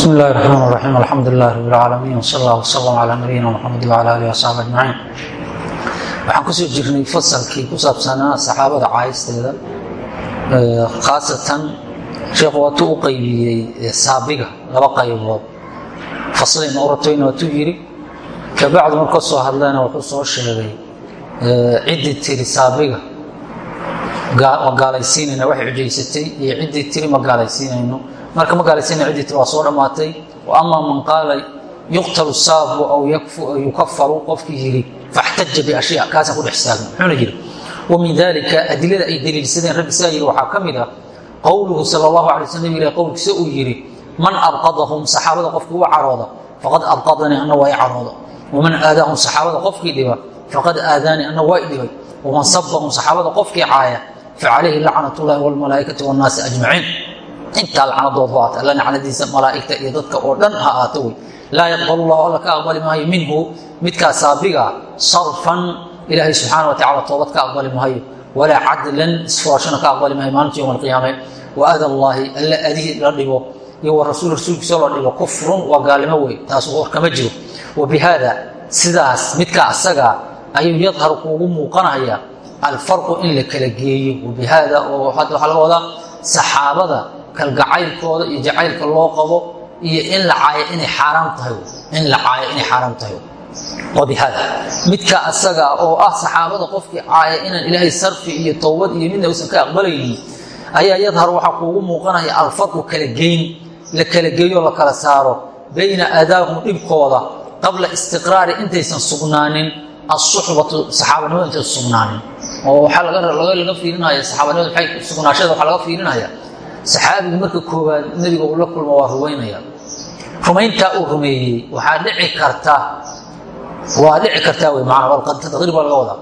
bismi illahi raxmaan raxiim alxamdu lilahi rab lcaalamiin wsal allah wsalam calaa nabiyina muxamed wcala alih wasaxbi ajmaciin waxaan ku soo jirnay fasalkii ku saabsanaa saxaabada caayisteeda khaasatan sheekhu waatuu u qaybiyey saabiga laba qaybood. Faslin uratoyna waatuu yidhi kabacdu marka soo hadlana wuxuu soo sheegay ciddii tiri saabiga. Ma gaalaysiinayna waxay xujaysatay iyo ciddii tiri ma gaalaysiinayno marka ma gaalaysiinayno ciddii tiri waa soo dhammaatay ama man qaala yuqtalu saabu aw yukafaru qofkii yidhi faxtaja biashya kaasaan ku dhex istaagna muxuuna yidhi wamin dalika adilada ay daliilsadeen raggi sidaa waxaa ka mid ah qowluhu sal allahu alay sl uu yidhi man abqadahum saxaabada qofkii u carooda faqad abqadanii anna waa carooda waman aadaahum saxaabada qofkii dhiba faqad aadaanii anna waa dhibay. Waman sabahum saxaabada qofkii caaya facalayhi lacnat llahi wlmalaaikati wاnnaasi ajmaciin intaa lacnadood ba aata alla lacnadiisa malaaigta iyo dadka oo dhan ha aato wey. Laa yaqbal llahu alla ka aqbali maayo minhu midkaa saabiga sarfan ilaahay subxaana wa tacala toobad ka aqbali maayo walaa cadlan isfurashana ka aqbali maayo maalinta yowm alqiyaame wa ada llaahi alla adihi la dhibo iyo wa rasuul rasuulkiisa la dhibo kufrun waa gaalimo wey taas war kama jiro. Wa bihaada sidaas midkaa asaga ayuu yadharu kuugu muuqanaya alfarqu in la kala geeyo. Wabihaada oo waxaa laga wadaa saxaabada kalgacaylkooda iyo jacaylka loo qabo iyo in la caayo inay xaaraam tahay in la caayo inay xaaraam tahay wabihaada midka asaga oo ah saxaabada qofkii caaya inaan ilaahay sarfi iyo towbad iyo midna uusan ka aqbalaynin ayaa yadhar waxaa kuugu muuqanaya alfarqu kala geyn la kala geeyo la kala saaro bayna adaahum dhibkooda qabla istiqraari intaysan sugnaanin asuxbatu saxaabanimada intaysan sugnaanin. Oo waxaa laga fiirinaya saxaabanimada maay sugnaashada waxaa laga fiirinaya saxaabigu marka koowaad nebiga uu la kulmo waa rumaynaya. Rumayntaa uu rumeeyey waxaa dhici karta waa dhici kartaa wey maanaa taqriir baa laga wadaa.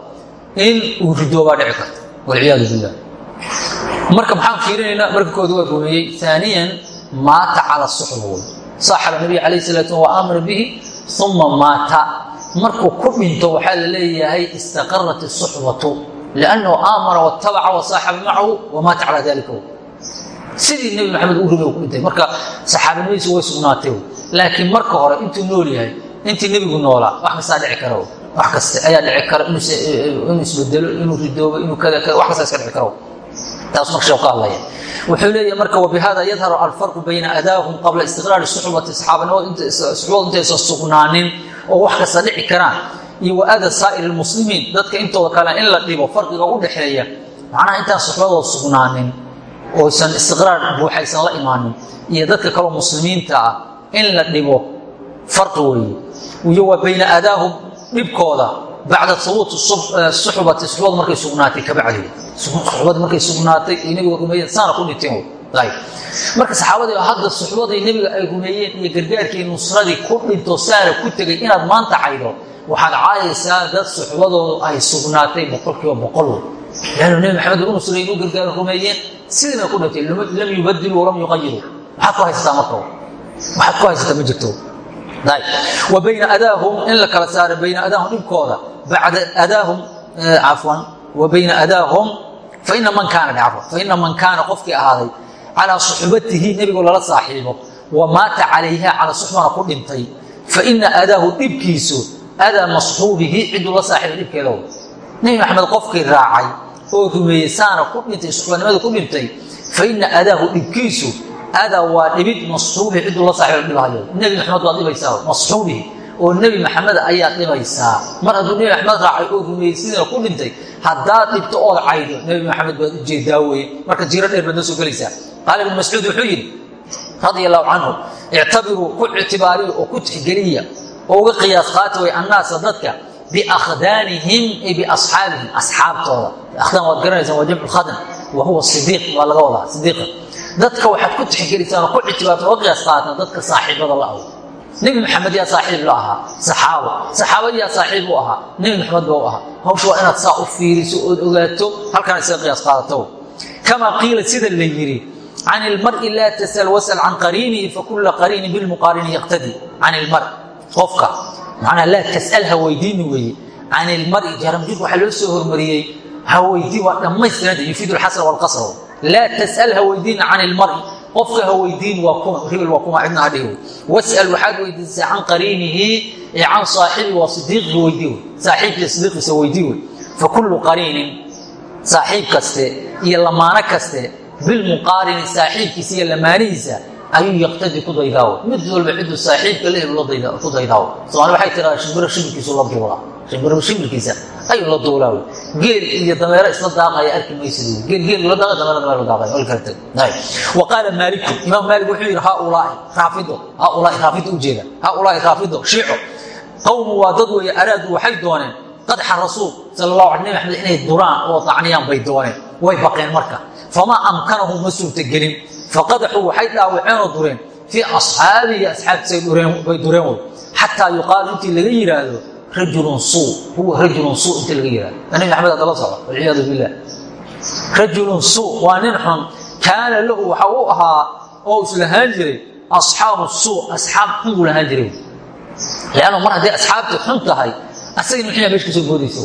In uu ridoobaa dhici karta walciyaadu billah. Marka maxaan fiirinaynaa marka kooda waa rumeeyey. Aaniyan maata cala suxba saaxaba nabiga calayh salatu wa aamara bihi uma maata. Markuu ku dhinto waxaa la leeyahay istaqarat isuxbatu liannahu aamara watabaca wasaaxaba macahu wamaata calaa dalika sidii nebi maxamed uu rumey ku dhintay marka saxaabanimadiisu way sugnaatay. Laakiin marka hore intuu nool yahay intii nebigu noolaa wax kastaa dhici kara wax kaste ayaa dhici kara inuu isbedelo inuu ridoobo inuu kada kada wax kasta iska dhici karo. Taas marka sheekh ka hadlaya wuxuu leeyahay marka wabihada yadharu alfarqu bayna adaahum qabla istiqraari suxbati saxaabanimada suxbadu intaysan sugnaanin oo wax kasta dhici karaan. Iyo waada saa'ir lmuslimiin dadka intooda kale in la dhibo farqiga u dhexeeya. Macnaha intaan suxbadooda sugnaanin oysan istiqraar buuxaysan la imaanin. Iyo dadka kaleo muslimiinta ah in la dhibo farqi weeye iyo waa bayna adaahum dhibkooda bacda hubuuti suxbati suxbadu markay sugnaatay kabacdi suxbadu markay sugnaatay ay nebiga rumeeyeen saana ku dhinteen marka saxaabadii hadda suxbadii nebiga ay rumeeyeen iyo gargaarkii nusradii ku dhinto saana ku tegay inaad maanta caydo waxaad caayaysaa dad suxbadoodu ay sugnaatay boqolkiiba boqol leannu nebi maxamed u nusray inuu gargaar rumeeyeen sidiina ku dhintay lam yubadilu walam yuqayiru maxaad ku haysataa marka waxaad ku haysataa ma jirto. Wa bayna adaahum in la kala saaro bayna adaahum dhibkooda. Bacda adaahum cafwan. Wa bayna adaahum faina man kaana cafwan. Faina man kaana qofkii ahaaday calaa suxbatihi nebigoo lala saaxiibo. Wa maata calayha calaa suxbana ku dhintay. Faina adaahu dhibkiisu adaa masxuubihi ciduu la saaxiiba dhibkeeda nebi maxamed qofkii raacay oo rumeeyey saana ku dhintay suxbanimada ku dhintay faina adaahu dhibkiisu adaa waa dhibid masxuubihi ciduu la saaxiiba dhibhayo nebi maxamed waad dhibaysaa masxuubihi oo nebi maxamed ayaad dhibaysaa. Mar hadduu nebi maxamed raacay oo rumeeyey sidiina ku dhintay haddaad dhibto ood caydo nebi maxamed baad u jeedaa weye marka jiro dheer baad soo gelaysaa. Qaala ibnu mascuud wuxuu yidhi radia allahu canhu ku ictibaariya oo ku tixgeliya oo uga qiyaas qaata way annaasa dadka biakhdaanihim ay biasxaabihim asxaabtooda akhdaan waad garanaysaan waa jamcu khadn wa huwa sidiiq waa laga wadaa sidiiqa dadka waxaad ku tixgelisaan oo ku ictibaarta uga qiyaas qaatan dadka saaxiibada la awo nebi maxamed yaa saaxiib la ahaa saxaabo saxaabad yaa saaxiib u ahaa nebi maxamed ba u ahaa hawsha waa inaad saa u fiiriso ood ogaato halkaan isaga qiyaas qaadato kamaa qiila sida la yidhi can ilmari laa tasal wasal can qariinihi fakula qariini bilmuqaarini yaqtadi can ilmar qofka macnaha laa tasal ha weydiini weeye. Can ilmari jaramjirka waxaa loo soo hormariyey ha weydii waa dhammaystiranta yufiidu alxasra walqasra laa tasal ha weydiina can ilmari qofka ha weydiin hebel waa kuma cidna ha dhihi was'al waxaad weydiisay can qariinihi ee can saaxibi waa sidiiqi weydii wey. Saaxiibkiisa sidiiqiisa weydii wey. Fa kullu qariinin saaxiib kaste iyo lamaano kaste bilmuqaarini saaxiibkiisa iyo lamaanihiisa ayuu yaqtadi ku daydaawo mid walba ciduu saaxiibka leh ku daydaawo somaali waxay tiraa shimbiro shimbirkiisu la duulaa shimbiro shimbirkiisa ayuu la duulaa geel iyo dameero isla daaqaya arki maysid. Geel geel la daaqa dameero dameero daaqaya wal kala tag wa qaala maaliku imaam maalik wuxuu yidhi haaulaai raafido haaulaai raafido ujeeda haaulaai raafido shiico qowmu waa dad weeye araadu waxay dooneen. Qadxa rasuul sala allahu ala nabi axmed inay duraan oo dacniyaan bay dooneen. Way baqeen marka. Famaa amkanahu ma suurtagelin faqadaxuu waxay dhaawaceen oo dureen fii asxaabihi asxaabtiisay bay dureen wey xataa yuqaalu intii laga yidhaahdo rajulun suu huwa rajulun suu intii laga yihahdo nabi maxamed hadala socdo walciyaadu billah rajulun suu waa nin xun kaana lahu waxa u ahaa oo islahaan jiray asxaabu suu asxaab xun buu lahaan jiray lannu mar hadday asxaabtii xun tahay asagana xunyaa mesh ka soo boodaysa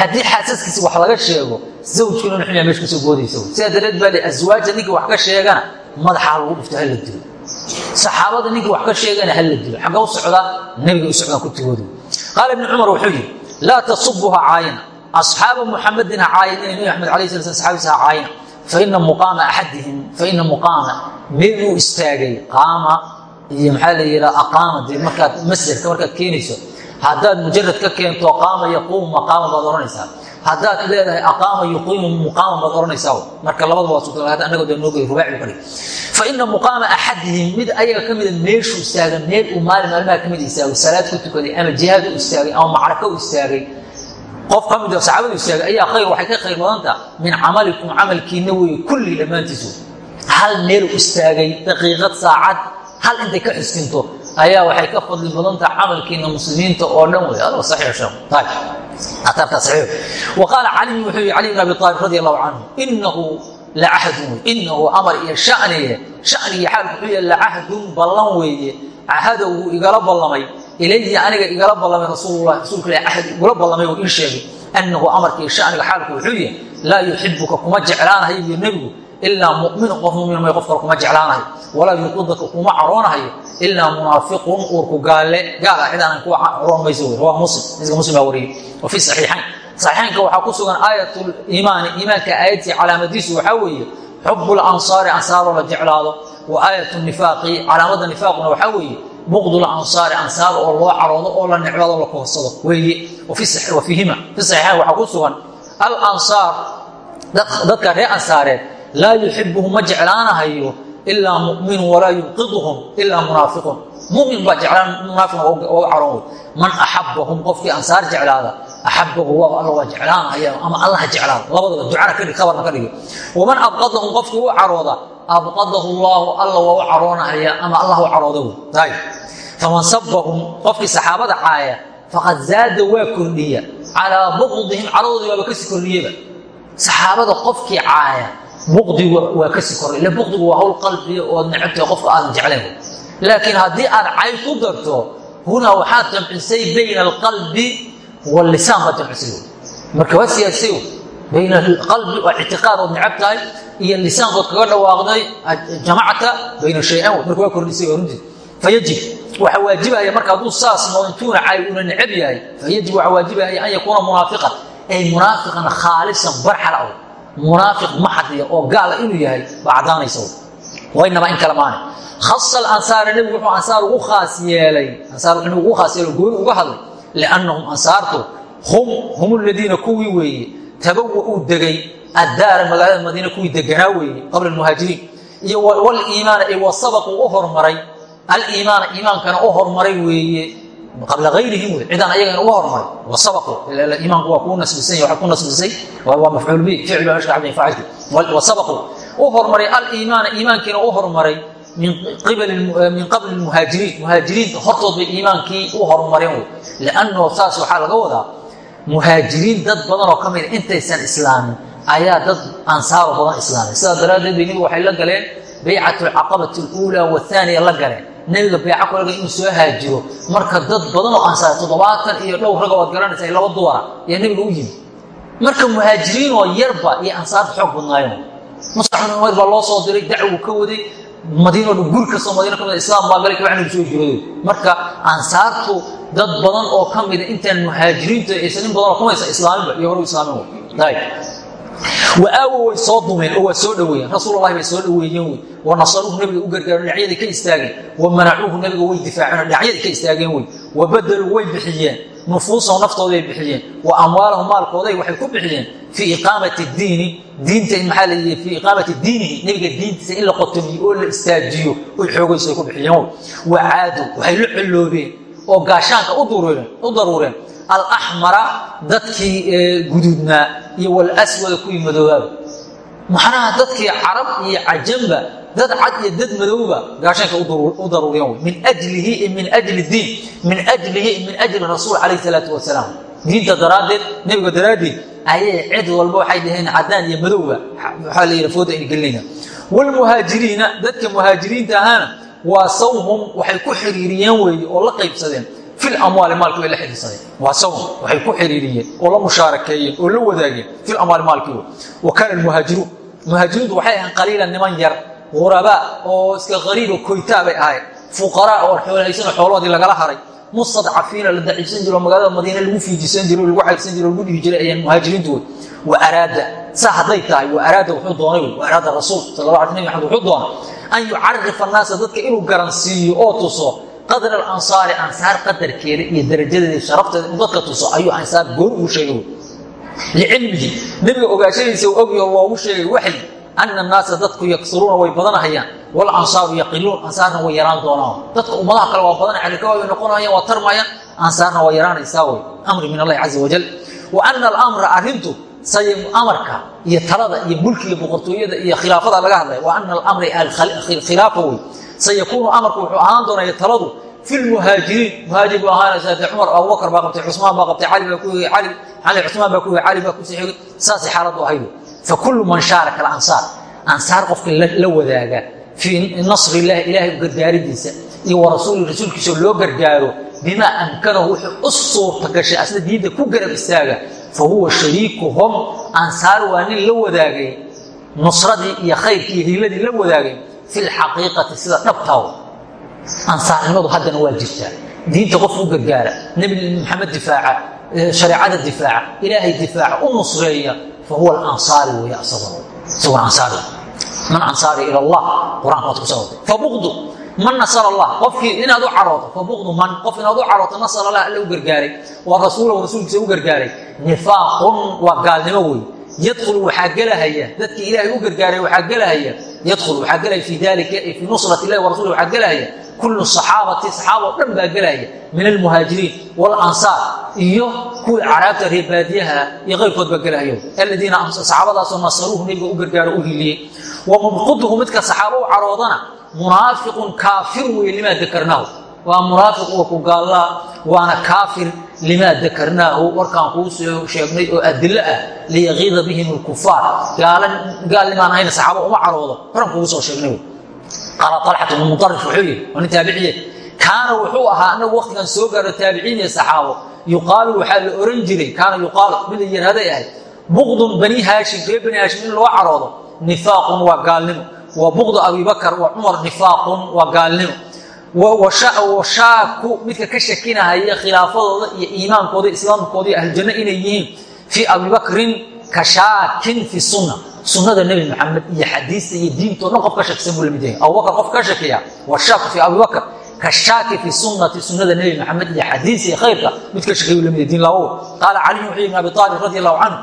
haddii xaasaskiisi wax laga sheego zawjkiina xunyaa mesh ka soo boodaysa sidaa dareed baa le aswaaja ninkii wax ka sheegana madaxaa lagu dhufto hala dilo. Saxaabada ninkii wax ka sheegana hala dilo. Xagga u socdaa nebiga u socdaan ku tigoodu qaala ibni cumar wuxuu yidhi laa tasubuha caayina. Asxaaba muxamadin ha nabi axmed alay sla saxaabisa ha caayina. Faina muqaama axadihim faina muqaama. Meel uu istaagay qaama iyo maxaa la yidhaha aqaama. Dee markaad masderka markaad keenayso haddaad mujarad ka keento qaama yaquumu maqaama baad odhanaysaa haddaad leedahay aqaama yuqiimu muqaama baad odhanaysaa marka labada waa suurtagal annagoo dee noogoy rubaaci u kadhig fa ina muqaama axadihim mid ayaga ka mida meeshuu istaaga meel uu maalin maalmaha ka mid istaagay salaad ku tukaday ama jihaad u istaagay ama macraka u istaagay qof ka mid oo saxaabadu istaagay ayaa khayr waxay ka khayr badanta min camalikum camalkiina weeye kulli dhammaantiisu. Hal meel u istaagay daqiiqad saacad hal intay ka xiskinto ayaa waxay ka fadli badantaha camalkiina muslimiinta oo dhan wey ado saxiix sheekh. Taay atarka saxiix. Wa qaala cali wuxuu yihi cali ibn abi talib radi allahu canhu inahu lacahadun wey inahu amar iyo shaniye shaniyo xaalku wuxuu yahay lacahdun ballan weeye. Cahada wuu igala ballamay. Ilayhi aniga igala ballamay rasuulullah rasuulka ilahi cahad igula ballamay uu ii sheegay. Annahu amarka shaniga xaalku wuxuu yahay laa yuxibuka kuma jeclaanahayo iyo nebigu ilaa muminu qof mumin may kuma jeclaanahayo walaa yuqidaka kuma caroonahayo ilaa munaafiqun uurku gaale gaal ah cidaanan kuwa caroon rawaa muslim xadiiska muslim baa wariyey wa fi saxiixayn saxiixaynka waxaa ku sugan aayat liimaani iimaanka aayadtii calaamadiisu waxaa weeye xubu lansaari ansaaroo la jeclaado wa aayat nifaaqi calaamada nifaaquna waxaa weeye buqdu lansaari ansaar oo loo caroodo oo la necbado la koorsado weeye wa fiihima fi saxiixayn waxaa ku sugan alansaar dadka reer ansaareed laa yuxibuhu ma jeclaanahayo ilaa muminu walaa yubqiduhum ilaa munaafiqun mumin baa jeclaan munaafiq oga caroon wey man axabahum qofkii ansaar jeclaada axabahu waa alla waa jeclaanaya ama allaha jeclaada labadaba ducana ka dhig khabarna ka dhigi waman abqadahum qofkii u carooda abqadahu llaahu alla waa u caroonahaya ama allah u carooda wey faman sabahum qofkii saxaabada caaya faqad zaada waa kordhiya calaa buqdihim caradoodii waaba ka sii kordhiyeba saxaabada qofkii caaya buqdigu waa ka sii koray. Ila buqdigu waa hawl qalbiga ood necabtahay qofka aadan jeclayn. Laakiin haddii aad cay ku darto hunaa waxaad jamcisay bayna alqalbi walisaan baad jamcisay. Marka waa siyaasay bayna alqalbi waa ictiqaad ood necab iyo lisaankood kaga dhawaaqday jamacta bayna shay-an. Marka waa kordhisay runtii fayajib waxaa waajibaya marka hadduu saas noqdo intuuna cay una necab yahay fayajib waxaa waajibaya an yakuuna munaafiqan. Ay munaafiqan khaalisan barxala munaafiq maxadiya oo gaala inuu yahay baa caddaanaysa waynaba in kale maane. Khasa alansaara nebigu wuxuu ansaar ugu khaas yeelay. Ansaar nebigu ugu khaas yeelay gooni uga hadlay. Liannahum ansaartu hum hum aladiina kuwii weeye. Tabawa uu degay addaara magaalada madiina kuwii deganaa weeye qabla almuhaajiriin. Iyo waliimaana ay wasabaqu u hormaray. Aliimaana iimaankana u hormaray weeye qabla ayrihim wey cidaan ayagan uga hormaray wasabaqu iimaanku waa kuu nasbisay waa ku nasbisay. Waa mafcuul bi ficil baa meesha cabdi faacilki wasabaqu u hormaray aliimaana iimaankiina u hormaray min qabli muhaajiriin muhaajiriinta hortood bay iimaankii u hormareen wey saas waxaa laga wadaa muhaajiriin dad badan oo ka mida intaysan islaamin ayaa dad ansaaro badan islaamay sidaa daraaddeed bay waxay la galeen baycat alcaqabati aluulaa wahaaniya la galeen nebiga bayca kulaga inuu soo haajiro marka dad badan oo ansaar toddobaatan iyo dhowr raga waad garanaysa laba dumara ayaa nebiga u yimi marka muhaajiriinoo yarba iyo ansaarta xoog badnaayen muscab bin umayr baa loo soo diray dacwu ka waday madiino dhan guri kastoo madiino ka mid islaam baa galay kabacdi lagu soo hijrooday marka ansaartu dad badan oo ka mida intaan muhaajiriinta aysan in badan oo kumaysa islaaminba iyo hore islaamin ayb waawo way soo dumeen oo waa soo dhoweeyeen. Rasuululahi bay soo dhoweeyeen wey wa nasaruuhu nabiga u gargaaro dhinacyadii ka istaageen. Wa manacuuhu nabiga way difaaceen oo dhinacyadii ka istaageen wey wa badeluu way bixiyeen nufuusahum naftooday bixiyeen. Wa amwaalahum maalkooday waxay ku bixiyeen. Fii iqaamati diini diinta maxaa layihi fii iqaamati diinihi nebiga diintiisa in la qotomiyo oo la istaajiyo oy xoogayso ay ku bixiyeen wa caadu waxay la colloobeen oo gaashaanka u daruureen alaxmara dadkii guduudnaa iyo walaswada kuwii madoobaaba maxnaha dadkii carab iyo cajamba dad cad iyo dad madowba gaashaanka u daruuriyeen min jlihi min jli diin min jlihi min ajli rasuul calayh salaatu wasalaam diinta daraaddeed nebiga daraaddeed ayay cid walba waxay dhaheen cadaan iyo madowba. Waxaa la yidhi fooda ayna gelinayna wlmuhaajiriina dadka muhaajiriinta ahaana waa sawhum waxay ku xiriiriyeen weeye oo la qaybsadeen fil amwaali maalkii way la xidhiirsadeen waa sawhum waxay ku xiriiriyeen oo la mushaarakeeyeen oo la wadaageen fil amwaali maalkii wa kaana almuhaajiruun muhaajiriintu waxay ahayn qaliilan niman yar urabaa oo iska qariibo koytaa bay ahayd fuqaraa oo xoolhaysanoo xoolahoodii lagala haray mustadcafiina la daciifsan jiro magaalada madiine lagu fiijisan jiro lagu caybsan jiro lagu dhihi jiray ayaan muhaajiriintu wey wa araada saa hadday tahay wa araada wuxuu doonay wey wa araada rasuul sal la ala nabi maxamed wuxuu doonay an yucarifa annaasa dadka inuu garansiiyo oo tuso qadra alansaari ansaar qadarkeeda iyo darajadeeda sharafteeda inuu dadka tuso ayuu goor ugu sheegay. Licilmihi nebiga ogaashadiisa uu ogyaho loogu sheegay waxay ana annaasa dadku yaksuruuna way badanahayaan walansaaru yaqiluun ansaarna way yaraan doonaan. Dadka ummadaha kale waa badan xalikawa bay noqonayaan waa tarmayaan ansaarna waa yaraanaysaa wey amri min allahi caza wajal wa ana alamra arrintu say amarka iyo talada iyo mulkiga boqortooyada iyo khilaafada laga hadlaya wa ana alamri khilaafa wey sayakuunu amarku wuxuu ahaan doonaya taladu fi lmuhaajiriin muhaajir buu ahaanaysaa de cumar abubakar baa qabtay cusmaan baa qabtay cali baa ku higay cali cali cusmaan baa ku higay cali baa ku sii xigay. Saasay xaaladdu ahayd. Fakulu man shaaraka alansaar ansaar. Qofka la wadaaga fii nasri illahi ilaahay gargaaridiisa iyo wa rasuuli rasuulkiisa loo gargaaro bimaa amkanahu wuxuu u suurta gashay asna diinta ku garab istaaga. Fa huwa shariikuhum. Ansaar waa nin la wadaagay nusradii iyo khayrkii hiiladii la wadaagay fi lxaqiiqati sida dhabtaw ansaarnimadu haddana waa jirtaa diinta qof u gargaara nebi maxamed difaaca shareecada difaaca ilaahay difaaca u nusreeya fahuwa alansaari wey asaguna isaguna ansaari man ansaari ila allah qur'aanka waad ku soo waday fabuqdu man nasara allah qofkii inaad u carooto fabuqdu man qof inaad u carooto nasara allah alla u gargaaray waa rasuulahu rasuulkiisa u gargaaray nifaaqun waa gaalnimo wey yadkhulu waxaa gelahaya dadkii ilaahay u gargaaray waxaa gelahaya yadkhulu waxaa gelaya fi dalika fii nusrat illahi wa rasulih waxaa gelahaya kullu saxaabati saxaaba oo dhan baa gelaya min almuhaajiriin walansaar iyo kuwii caraabta reer baadiyaha iyo keyrkood baa gelahaya. Aladiina saxaabadaasoo nasaruuhu nebiga u gargaaro u hiliyey. Wa mubquduhu midka saxaabo u caroodana munaafiqun kaafir wey limaa dakarnaahu. Waa munaafiq wa ku gaallaa waana kaafir limaa dakarnaahu warkaan kuu sheegnay oo adilo ah liyaqiida bihim alkufaar gaalnimaan ahayna saxaaba uma caroodo horan kugu soo sheegnay qaala alxat bnu muarif wuxuu yihi waa nin taabiciye kaana wuxuu ahaa anagu waktigan soo gaaro taabiciin iyo saxaabo yuqaalu waxaa la oran jiray kaana yuqaalu mid la ahayd buqdun bani haashim reer bani haashim in loo caroodo nifaaqun waa gaalnimo wa buqdu abibakar wa cumar nifaaqun waa gaalnimo washaaku midka ka shakinahaya khilaafadooda iyo iimaankooda islaamkooda iyo ahlujanno inay yihiin fii abibakrin ka shaakin fi sunna. Sunada nebi maxamed iyo xadiista iyo diintoo dhan qof ka shakisan buu la mid yahay. Abubakar qof ka shakiya washaaku fii abibakr ka shaaki fi sunnati sunada nebi maxamed iyo xadiis iyo khayrka mid ka shakiy buu la mid yahay diin laawo. Qaala caliy wuxuu yidhi abi aalib radi allahu canhu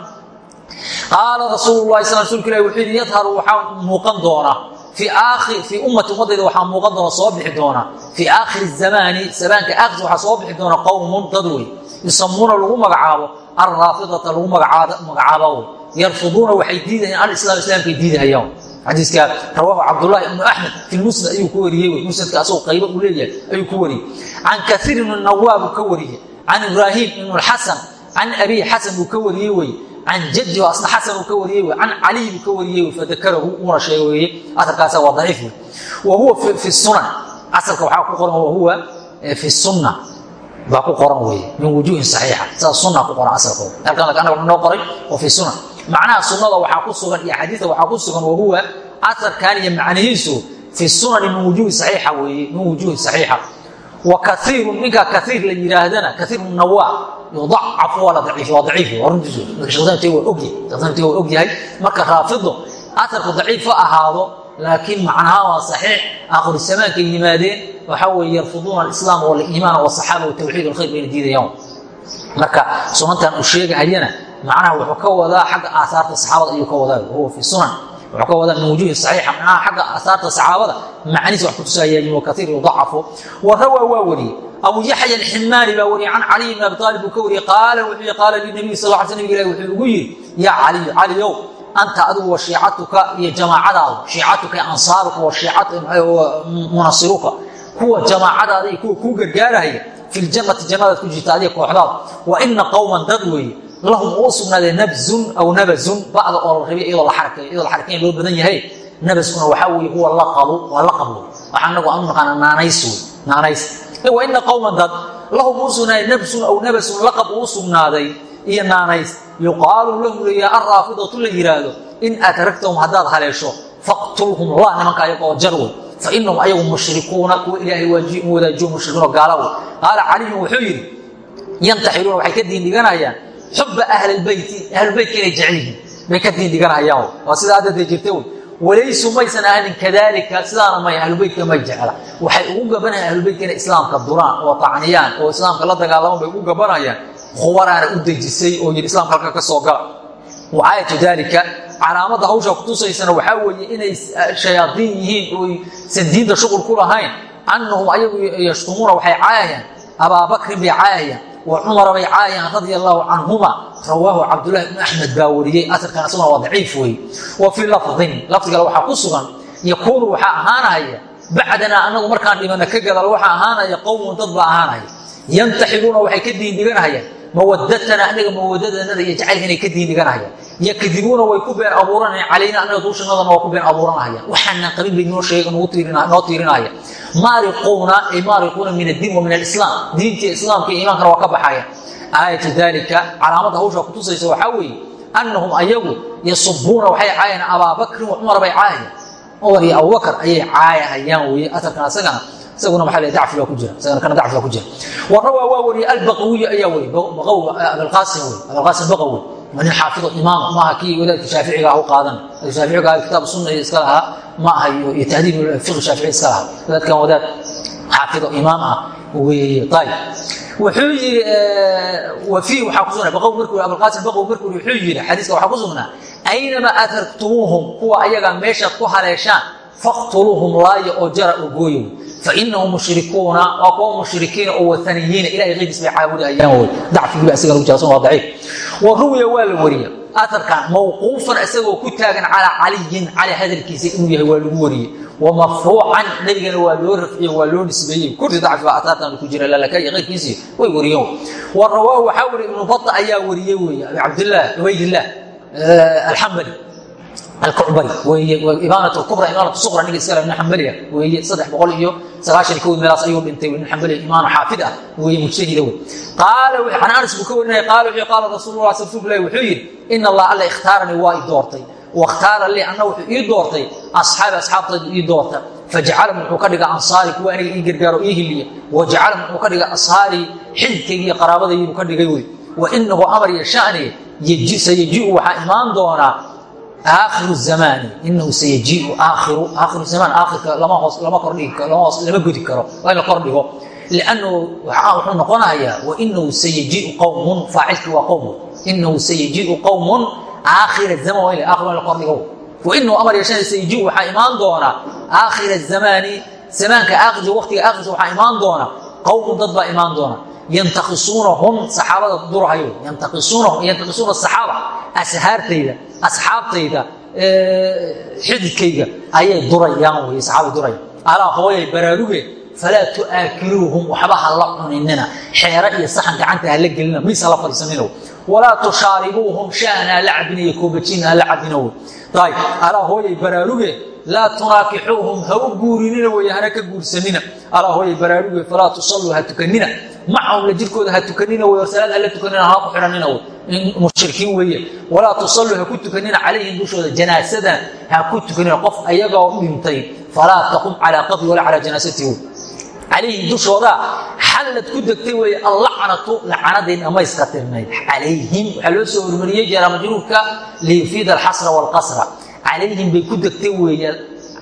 qaala rasuulu lahi sal rsulka ilahi wuxuu yidhi yadharu waxaa muuqan doonaa fii ummati ummadayda waxaa muuqan doona soo bixi doonaa fii aakhiri zamaani zamaanka aakhirsa waxaa soo bixi doona qowmun dad wey yusamuuna lagu magacaabo alraafidata lagu magacaaba wey yarfuduuna waxay diidahayaan alislam islaamkay diidahayaan xadiiska rawaahu cabdulahi ibnu axmed fi musnad ayuu ku wariyey wy musnadka asagoo qaybo uu leeyahay ayuu ku wariyey can kaiir ibnu nawaab uu ka wariyey can ibraahim ibnu lxasan can abiy xasan buu ka wariyey wey can jaddi xasan ka wariyey can caliy ka wariyey fadakarahu uuna sheega weeye asalkaasa waa daciif wa huwa fi sunan asalka waxaa ku qoran wahuwa fi sunna baa ku qoran weye min wujuuhin saxiixa sidaa sunna ku qoran asalkooda halkan wuxuu noo qoray wa fi sunan macnaha sunnada waxaa ku sugan iyo xadiista waxaa ku sugan wahuwa asarkan iyo macnihiisu fi sunani min wujuhi saxiixa weeye min wujuhi saxiixa wa kaiiru ninkaa kaiir la yidhaahdana kaiiru nawaa yudacafu waa la daciifi waa daciifi waa runtiisu waa ogyahay waa ogyahay marka raafido atarku daciif ha ahaado laakiin macnaha waa saxiix aakhiru zamaanka yimaadeen waxaa weeye yarfuduuna alislaam waliimaan wasaxaaba watawxiid walkhayr bayna diidayaan marka sunantan uu sheegahayana macnaha wuxuu ka wadaa xagga aahaarta saxaabada ayuu ka wadaa huwa fi sunan wuxuu ka wadaa min wujuhi saxiixa macnaha xagga aahaarta saxaabada macnihiisa wax kutusaya ibnu kaiir yudacafu wa rawaa waa wariyey abu yaxya alximaani baa wariyey can caliy bn abi aalib buu ka wuxuu qaala linabiy sal ly sl nabig ilahi wuxuu ugu yidhi yaa caliyu caliyow anta kuwa jamaacadaada iyo kuwa kuu gargaarahaya fi ljannati ku jirta adiga kooxdaada wa ina qowman dad lahum uu nabzun aw nabazun bacda oo la rabay iyadoo la xarakeeyo iyadoo la loo badan yahay nabaskuna waxaa weeye huwa laqabu waa laqab wey anagu aanu naqaana naanays wey wa ina qowman dad lahum uu sugnaaday nabsun aw nabasun laqab uu sugnaaday. Iyo naanays yuqaalu lahu leeya alraafidatu la yidhaahdo in adragtahum haddaad haleesho faqtulhum. La nimanka ayaga oo jar wey. Fainahum ayagu mushrikuuna kuwa ilaahay wadaajiyo mushrikiinoo gaala wey. Qaala caliyun wuxuu yidhi yantaxiluuna waxay ka diindhiganayaan xuba ahlilbeyti ahlulbeytka inay jecel yihiin bay ka diindhiganayaan waa sidaa addadee jirta wey walaysuu maysan ahanin kadalika sidaana may ahlubeytka may jecla. Waxay ugu gabanayaan ahlubeytka inay islaamka duraan oo tacniyaan oo islaamka la dagaalamaan bay ugu gabanayaan khubaraana u dejisay oo yidhi islamka halka ka soo gala. Wacaayatu dalika calaamada hawsha kutusaysana waxaa weeye inay shayaaiin yihiin oysan diinta shuqul ku lahayn. Annahum ayagu yashtumuuna waxay caayayaan. Abaabakrin bay caayayaan wa cumara bay caayayaan radia allaahu canhuma rawaahu cabdulahi bn axmed baa wariyey aarkan isaguna waa daciif weeye wa fii lafdin lafdigale waxaa ku sugan yakuunu waxaa ahaanaya bacdanaa anagu markaan dhimana ka gadal waxaa ahaanaya qowmun dad baa ahaanaya. Yantaxiluuna waxay ka diindhiganahayaan mawadatana anaga mawadadannada iyo jacaylka inay ka diindhiganahayaan yakdibuuna way ku been abuuranayaan calayna anaga duushanadana waa ku been abuuranahayaan waxaanaan qabin bay noo sheega noo tiirinaya maariquuna ay maariquuna min addiin wa min alislaam. Diintii islaamka iyo iimaankana waa ka baxaya aayatu dalika calaamada hawsha kutusaysa waxaa weeye annahum ayagu yasubuuna waxay caayaan abaabakrin wa cumar bay caayayaan cumar iyo abubakar ayay caayahayaan weye atarkan asagana isaguna maxaa dacfi baa ku jira isagana kana dacfi baa ku jira. Wa rawaa waa wariyey albaqawiy ayaa wariyey baqawi abilqaasim wey abilqaasim baqawi nin xaafido imaam maaha kii wadaadka shaaficiga ah u qaadan. Shaaficiga kitaab sunna iska lahaa ma aha iyo tahdiib fiqi shaafici iska lahaa. Wadaadkan wadaad xaafido imaam ah weeye. Ayib wuxuu yidhi wafii waxaa ku sugnaa. Baqawi markuu abilqaasim baqawi markuu wuxuu yidhi xadiiska waxaa ku sugnaa aynamaa adraktumuuhum kuwa ayaga meeshaad ku haleeshaan faqtuluuhum laaya oo jara oo gooyo fainahum mushrikuuna waa kuwa mushrikiina oo wataniyiina ilahay qeydiis bay caabudahayaan wey dacfigiiba isaga lagu jirasan waa daciif wa ruwiya waa la wariya atarkan mawquufan isagoo ku taagan calaa caliyin cali hadalkiisa inuu yahay waa lagu wariyey wa marfuucan nabigana waa loo rafciye waa loo nisbeeyey kursi dacfi baa atarkan ku jira lalaka iyo qeyrkiisii way wariyeen wa rawaahu waxaa wariye ibnu bata ayaa wariyey weeye abi cabdillaah cubaydillah alxambali alkucbari weeye imaanat kubra imaanat suqra ninka iskale ibn xambaliya weeye saddex boqol iyo sagaashan kow meelaas ayuu dhintay ibn xambaliya imaanu xaafid ah weeye mujtahida wey qaala can anas buu ka warinaya qaala wuxuu qaala rasuulullah rasuululahi wuxuu yidhi ina allah alla ikhtaaranii waa i doortay wakhtaara lii anna wuxuu ii doortay asxaabi asxaabtaydu ii doorta fajacalahum wuxuu ka dhiga ansaari kuwa aniga ii gargaaro ii hiliya wajacalahum wuxuu ka dhiga ashaarii xididkaygi iyo qaraabadaydii ka dhigay wey wa inahu amar iyo shani sayajiu waxaa imaan doonaa aakhiru zamaani inahu sayajiiu aakhiru aakhiru zamaan aakhirka lama hoos lama kordhigi lama hoos lama godi karo waa in la kordhigo liannahu wuxuu noqonayaa wainahu sayajiiu qowmun faacilkii waa qowm inahu sayajiiu qowmun aakhira zaman waa in aakhir waa in la kordhigo wainahu amar yeeshana sayajiiu waxaa imaan doonaa aakhira zamaani zamaanka aakhirka waqtiga aakhirka waxaa imaan doona qowmun dad baa imaan doona yantakisuunahum saxaabada durahayo yantakisuunahum yantaqisuuna asaxaaba ashaartayda asxaabtayda xididkayga ayay durayaan wey saxaabay durayaan alaa hooyay baraaruge falaa tu'aakiluuhum waxba ha la cuninina xeero iyo saxan gacanta hala gelina miis hala fadhiisanina walaa tushaaribuuhum shaana hala cabina iyo koobajina hala cabina wey ayb alaa hooyay baraaruge laa tunaakixuuhum ha u guurinina wey hana ka guursanina. Alaa hooyay baraaruge falaa tusalluu ha tukanina. Macahum la jirkooda ha tukanina wey salaad hala tukanina hala ku xidhanina wey mushrikiin weeye. Walaa tusalluu ha ku tukanina calayhim dushooda. Janaasadan ha ku tukanina qof ayagoo dhintay. Falaa taqum calaa qabri walaa calaa janaasatihi. Calayhim dushooda xallad ku degtay weeye allacnatu lacanaday dhamayska tirnayd. Calayhim waxaa loo soo hormariyey jaara majruurka liyufiida alxasra waalqasra calayhim bay ku degtay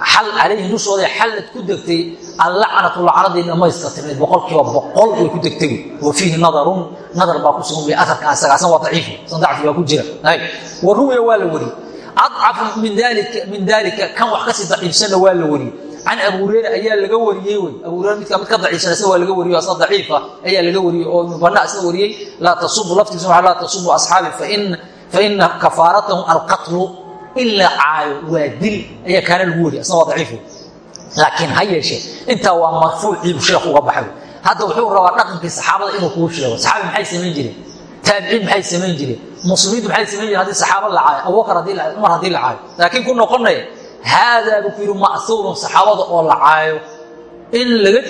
weeye calayhim dushooda xallad ku degtay allacnatu lacnaday dhamayska tirnayd boqolkiiba boqol way ku degtay. Wa fiihi nadarun nadar baa ku sugan wey aarka asagaasna waa daciifu san dacfi baa ku jira. Wa ruwiya waa la wariyey adcafu min dalika kan wax ka sii daciifsanna waa la wariyey can abu hureyre ayaa laga wariyey wy abu hurere midka mid ka daciifsan isna waa laga wariyo asna daciifa ayaa laga wariyey oo ibnu bana isna wariyey laa tasubu laftiisa laa tasubu asxaabi faina kafaaratahum alqatlu in la caayo. Waa dil. Ayaa kaana lagu wariy asna waa daciif laakiin ha yeeshee intaa waa marfuucii buu sheekh uga baxay. Hadda wuxuu rabaa dhaqankii saxaabada inuu kuu sheego saxaabi maxay samayn jireen? Taabiciin maxay samayn jireen? Muslimiintu maxay samayn jireen haddii saxaaba la caayo? Abubakar cumar haddii la caayo laakiin ku noqonaya haadaa buu ku yidhi ma'huurun saxaabada oo la caayo. In laga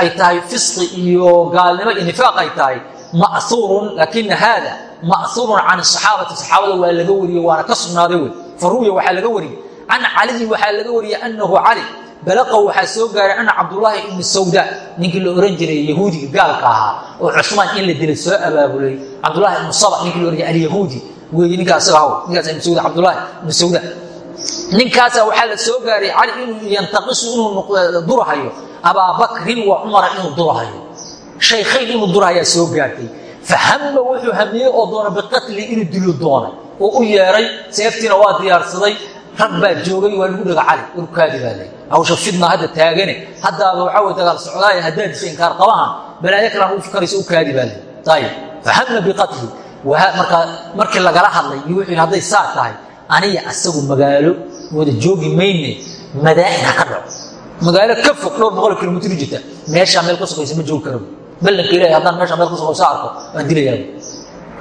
ay tahay fisqi iyo gaalnimo iyo nifaaq ay tahay ma'huurun laakina haada ma'huurun can saxaabati saxaabada waa laga wariyey waana ka sugnaaday wey. Fa ruwiya waxaa laga wariyey can caliyin waxaa laga wariyey anahu cali balaqahu waxaa soo gaaray ana cabdullaahi ibni sawda ninkii la ohan jiray yahuudiga gaalka ahaa oo cusmaan in la dilay soo abaabulay. Cabdullahi ibnu saba ninkii la ohan jiray alyahuudi. Weeye ninkaa isaga haw ninkaas ibnu sawda cabdullaahi ibnu sawda. Ninkaasa waxaa la soo gaaray cali inuu yantaqisu inuu durahayo abaabakrin wa cumara inuu durahayo shaykhayn inuu durahayaa soo gaartay fahama wuxuu hamiyey oo doona biqatli inuu dilo doonay oo u yeeray seeftiina waa diyaarsaday rag baa joogay waa lagu dhaga cali warkaadi baa lay hawsha fidna hadda taagane haddaaba waxaa way dagaal socdaaya haddaad disha inkaar qabahan balaayo kalaan u fikaraysa u kaadi baa lay ayib fahama biqatli markaa markii lagala hadlay iyo wuxuu hadday saa tahay aniga asagu magaalo wada joogi mayne madaa'in ha ka dhaco magaalo ka fog dhowr boqol kilomitr jirta meeshaa meel ka sokaysa ma joogi karo ballanka ilahay haddaan meeshaa meel ka sokaysa arko waan dilayaa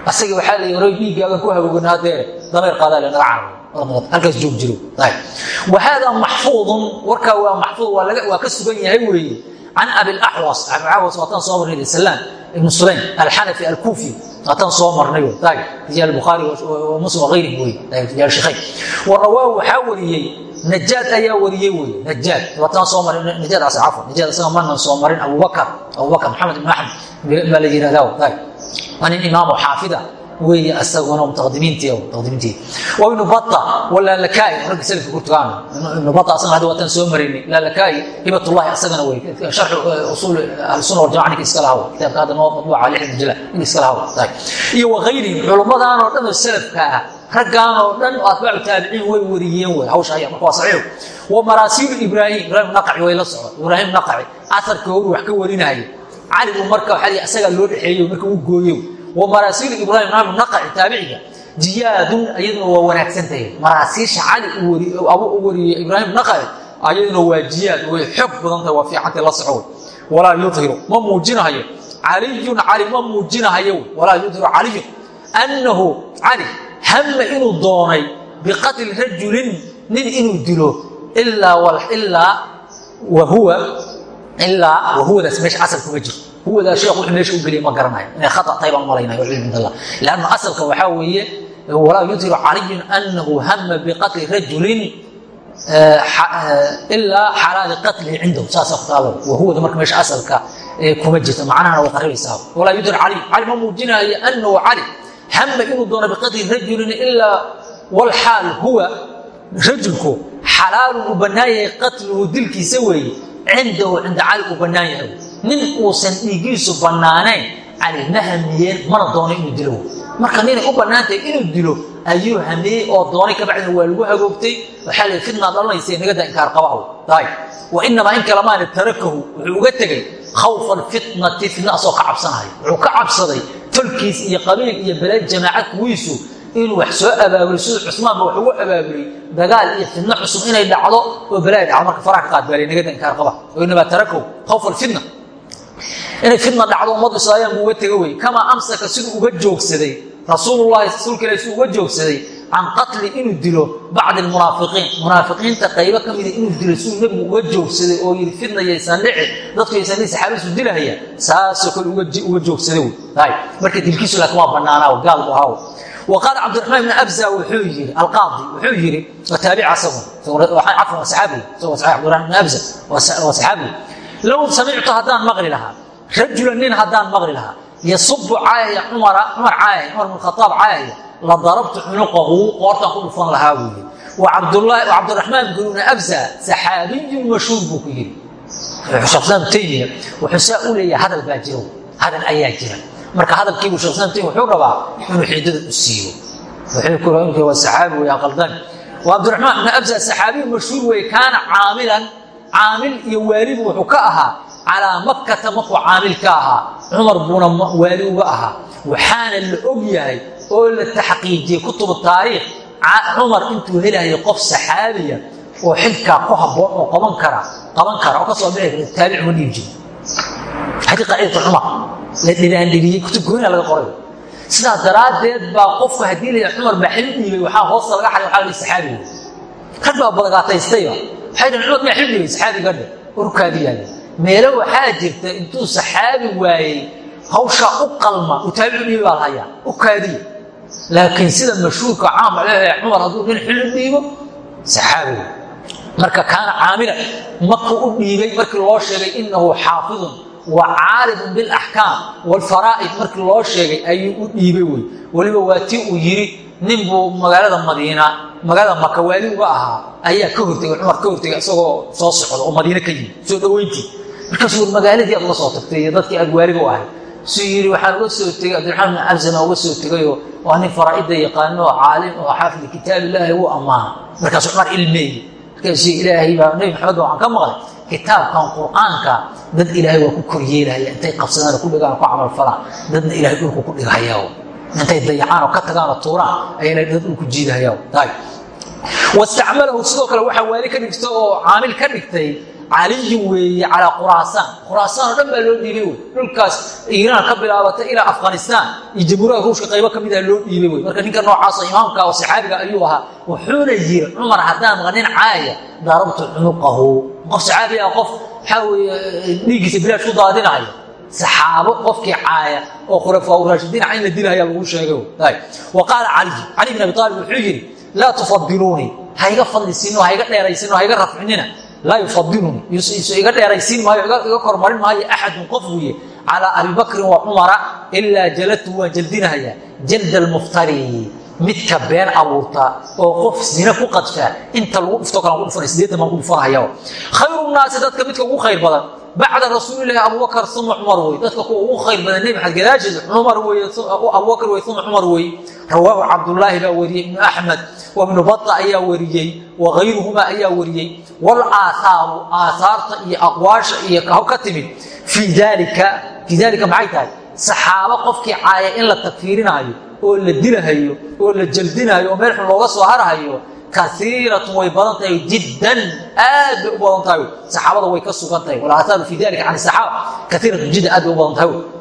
asaga waxaa la yidhi dhiiggaagan ku hagoogana haddee dameer qaadaa le naga carabo halkaas joog jiro wahaadaa maxfuudun warkaa waa maxfuud waa ka sugan yahay weeye can abilaxwas abiaxwas waataan soo marnay salaam ibnu sulaym alxanafi alkuufi waataan soo marnay rijaal bukhaari muslim waayrihi wey rijaal shikhayn warawaahu waxaa wariyey najaad ayaa wariyey wey najaad waataan soo marin. Najaad as cafwa najaad asaga manan soo marin. Abubakar abubakar maxamed ibn axmed baa la yihahdaa waa nin imaamu xaafida. Weeye asaguna mutaqdimiintii mutaqdimiintii wa ibnu bata walaalakaai ragga salafka kurtugaana ibnu bata asagana hadda waataan soo maraynay laalakaai hibatullahi asagana wey sharxu usuul ahlusuna waljamaca ninka iska lahaw kitaabka hadda noo matbuuca lixda mujalla ninka iska lahaw iyo wagayrihim culummadaan oo dhan oo salafka ah raggaan oo dhan oo atbaacu taabiciin way wariyeen wey hawsha aya marka waa saxiix wa maraasiilu ibraahim ibraahim naqaci way la socda ibraahim naqaci. Asarka horu wax ka warinaya cali buu marka waxaa asagaa loo dhexeeyo marka uu gooyo wamaraasiil ibraahim naam naqaci taabiciga. Jiyaadun ayaduna waa wanaagsantahay. Maraasiisha cali u wariyey ibraahim naqaci. Ayaduna waa jiyaad way xog badan tahay waa fiicantay la soco walaa yudhiru ma muujinahayo. Caliyun cali ma muujinahayo. Walaa yudhiru caliyun. Annahu cali hama inuu doonay biqatli rajulin nin inuu dilo ilaa ilaa wahuwadaas meesha asal kuma jiro huwadaa sheekh wuxuu meesha u geliya ma garanayo. Inay khata tahay baan malaynayo walcilmu cind allah lanna asalka waxaa weeye walaa yudhiru caliyun annahu hama biqatli rajulin ilaa xalaali qatlihi cindahu. Saasaa ku taalo. Wahuwada marka meesha asalka kuma jirta macnahana way qaribaysaa walaa yudhiru caliy cali ma muujinayo annahu cali hama inuu doono biqatli rajulin ilaa walxaal huwa. Rajulku xalaalun uu bannaan yahay qatluhu dilkiisa weeye cindahu cinda cali uu bannaan yahay nin uusan dhiigiisu bannaanayn cali ma hamiyeen mana doono inuu dilo. Marka ninay u bannaantahay inuu dilo ayuu hamiyey oo doonay kabacdina waa lagu hagoogtay. Waxaa la fitnaa dhalanaysa nagada inkaar qabahu daay wa inamaa in kalemaana tarakahu wuxuu uga tegey khawfa alfitnati fitna asoo ka cabsanayo wuxuu ka cabsaday tolkiis iyo qabiil iyo balaad jamaaca kuwiisu inuu wax soo abaabulay siduu cusmaanba wax ugu abaabulay dagaal iyo fitno cusub inay dhacdo oo balaayi dhacdo. Marka faraha ka qaadbaalay nagada inkaar qaba wa inamaa tarakahu khawfa alfitna inay fitna dhacdo ummaddu islaayaan buu uga tega wey kamaa amsaka siduu uga joogsaday? Rasuululahi rasuulka ilahi siduu uga joogsaday can qatli inuu dilo bacdi lmunaafiqiin munaafiqiinta qaybo ka mida inuu dilo suu nebigu uga joogsaday oo yidhi fidnayaysan dhici dadkuyaysanhi saxaabadiisu dilahaya saasoo kale uga joogsaday wy ay marka dilkiisu laakiin waa bannaanaaw gaal u ahaw waqaala cabdiraxmaan ibn abza wuxuu yii alqaadi wuxuu yidhi wataabic asagcafan waa saaabi cabdiramaan ibn abza waa saxaabi low samictu haddaan maqli lahaa rajulan nin haddaan maqli lahaa yasubu caayaya cumara cumar caayaya cumar bn khaaab caayaya la darabtu cunuqahu qoortaan ku dhufan lahaa buu yihi cabdiraxmaan bn abza saxaabiyu mashhuur buu ku yidhi. Shekhislam taymiya wuxuu saa u leeyahay hadal baa jiro hadal ayaa jira. Marka hadalkiibuu shekhislam taymiya wuxuu rabaa inuu xiidada u siiyo. Wuxuu waa saxaabi wey aqaldan waa cabdiraxmaan bn abza saxaabiyu mashhuur wey kaana caamilan caamil iyo waalibu wuxuu ka ahaa calaa makkata markuu caamil ka ahaa. Cumar buuna waali uga ahaa. Waxaana la og yahay oo la taxqiijiyey kutubu taariikh cumar intuu helayo qof saxaabiya oo xilkaa ku haboon oo qaban kara qaban kara oo ka soo bixi kara taabic uma dhiib jiri xadii qaacidatu cumar la dhiraandhiriyey kutub goyna laga qoray. Sidaas daraaddeed baa qofku haddii la cumar baa xil dhiibay waxaa hoosta laga xaday waxaa la saxaabiga rag baa badagaataystayba waxay dhahen cumar maa xil dhiibay saxaabiga dhe urkaadi yaalla meelo waxaa jirta intuu saxaabi waayey hawshaa u qalma uu taabic u dhiibay baa la hayaa u kaadiya laakiin sida mashhuurka caam leeyahay cumar hadduu nin xil dhiibo saxaabiga marka kaana caamilan markuu u dhiibay markii loo sheegay inahu xaafidun wa caalibun bilaxkaam walfaraa'id markii loo sheegay ayuu u dhiibay wey. Weliba waa tii uu yidhi nin buu magaalada madiina magaalada maka waali uga ahaa ayaa ka hortegay cumar ka hortegay isagoo soo socda oo madiine ka yimid soo dhoweyntii markaasuu magaaladii aad uga soo tagtay iyo dadkii aad waaliga u ahay suu yidhi waxaan uga soo tegay cabdiraxmaan bin cabsana uga soo tegayoo waa nin faraa'idda yaqaano oo caalim oo xaafid kitaab illaahi wuu ammaana markaasuu cumar ilmeeyey markaasuu ilaahay baa nebi maxamed waxaan ka maqlay kitaabkan qur'aanka. Dad ilaahay waa ku koryeelaya intay qabsadaan ku dhigaan ku camalfalaan dadna ilaahay dhulku ku dhigahaya intay dayacaan oo ka tagaan oo tuuraan. Ayana dad dhulku jiidahaya wastacmalahu sidoo kale waxaa waali ka dhigta oo caamil ka dhigtay caliyin weeye calaa khuraasaan khuraasaan oo dhan baa loo dhiibay wey. Dhulkaas iiraan ka bilaabata ilaa afghanistaan. Iyo jamhuuriyada ruushka qaybo ka mida loo dhiibay wey. Marka ninka noocaasa imaamka oo saxaabiga ayuu ahaa wuxuuna yiri cumar haddaan maqa nin caaya darabtu cunuqahu. Qof saxaabi ah qof waxaa weye dhiiggiisa bilaash ku daadinayo saxaabo qofkii caaya oo khulafaa raashidiin in la dilahaya lagu sheegay wa qaala cali cali bin abi aalib wuxuu yidhi laa tufadiluunii ha iga fadlisiino ha iga dheeraysiino ha iga rafcinina laa yufadiluni iga dheeraysiin maayo iga kormarin maayo axadun qof buye calaa abi bakrin wa cumara ilaa jaladtu waan jaldinahaya. Jalda almuftari midka been abuurta oo qof zina ku qadfa inta lagu dhufto kale ku dhufana sideetan baan ku dhufanaya khayru naasi dadka midka ugu khayr badan. Bacda rasuulilahi abubakar uma cumar wey dadka ugu khayr badan nebi maxamed cumar wey abubakar wey uma cumar wey rawaahu cabdullaahi baa wariyey ibnu axmed wabnu bata ayaa wariyey wakayruhuma ayaa wariyey. Walaaaaaru aahaarta iyo aqwaasha iyo ka timid fii dalika fii dalika maxay tahay? Saxaabo qofkii caaya in la tagfiirinaayo oo la dilahayo oo la jaldinayo oo meel looga soo harahayo kaiiratun way badan tahay jiddan aad bay u badan tahay. Saxaabada way ka sugan tahay. Walaaaaaru fii dalika can saxaaba kaiiratun jiddan aad bay u badan tahay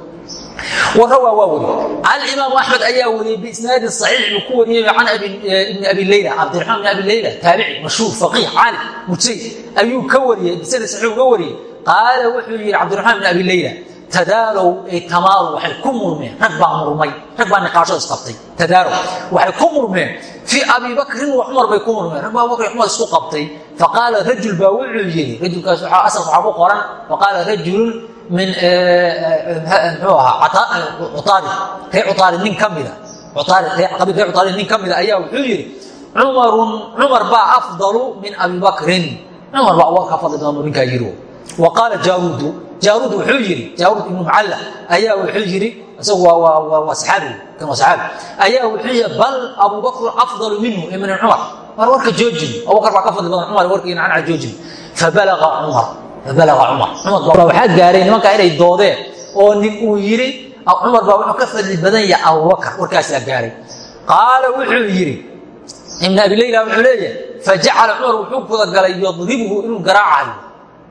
warawaa waa wariyey alimaam axmed ayaa wariyey biisnaadi axiix buu ku wariyey can ibni abi eh, leyla cabdiraxmaan bn abi leyla taabici mashhuur faqiih caalim mujtahid ayuu ka wariyey bisanad saxiix uga wariyey qaala wuxuu yidhi cabdiraxmaan bn abi leyla tadaalow ay tamaalow waxay ku murmeen rag baa murmay rag baa niqaashada isqabtay tadaalow waxay ku murmeen fii abi bakrin wa cumar bay ku murmeen rag baa abubakr cumar isku qabtay. Faqaala rajul baa wuxuu yidhi rajulkaas waxaa asal waxaa ku qoran faqaala rajulun min mxuu ahaa cuaari reer cuaari nin ka mida cuaari nin ka mida ayaa wuxuu yidhi cumarun cumar baa afdalu min abi cumar baa abubakr ka fadli badan ninkaa yidhi. Wa qaala jaaruudu jaaruud wuxuu yidhi jaaruud ibnu mucalla ayaa wuxuu yidhi isagu waa saxaabi kan waa ayaa wuxuu yidhi bal abubakru afdalu minhu min cumar. War warka joojin abubakar baa ka fadli badan cumar warkiina canca joojin. Fabalaga cumar fabalaga cumar cumar waxaa gaaray nimankaa inay doodeen oo nin uu yidhi cumar baa wuxuu ka fadli badan yahay abubakar warkaasaa gaaray. Qaala wuxuu yidhi ibn abi leyla wuxuu leeyahay fajacala cumar wuxuu gudagalay yadribuhu inuu garaacayo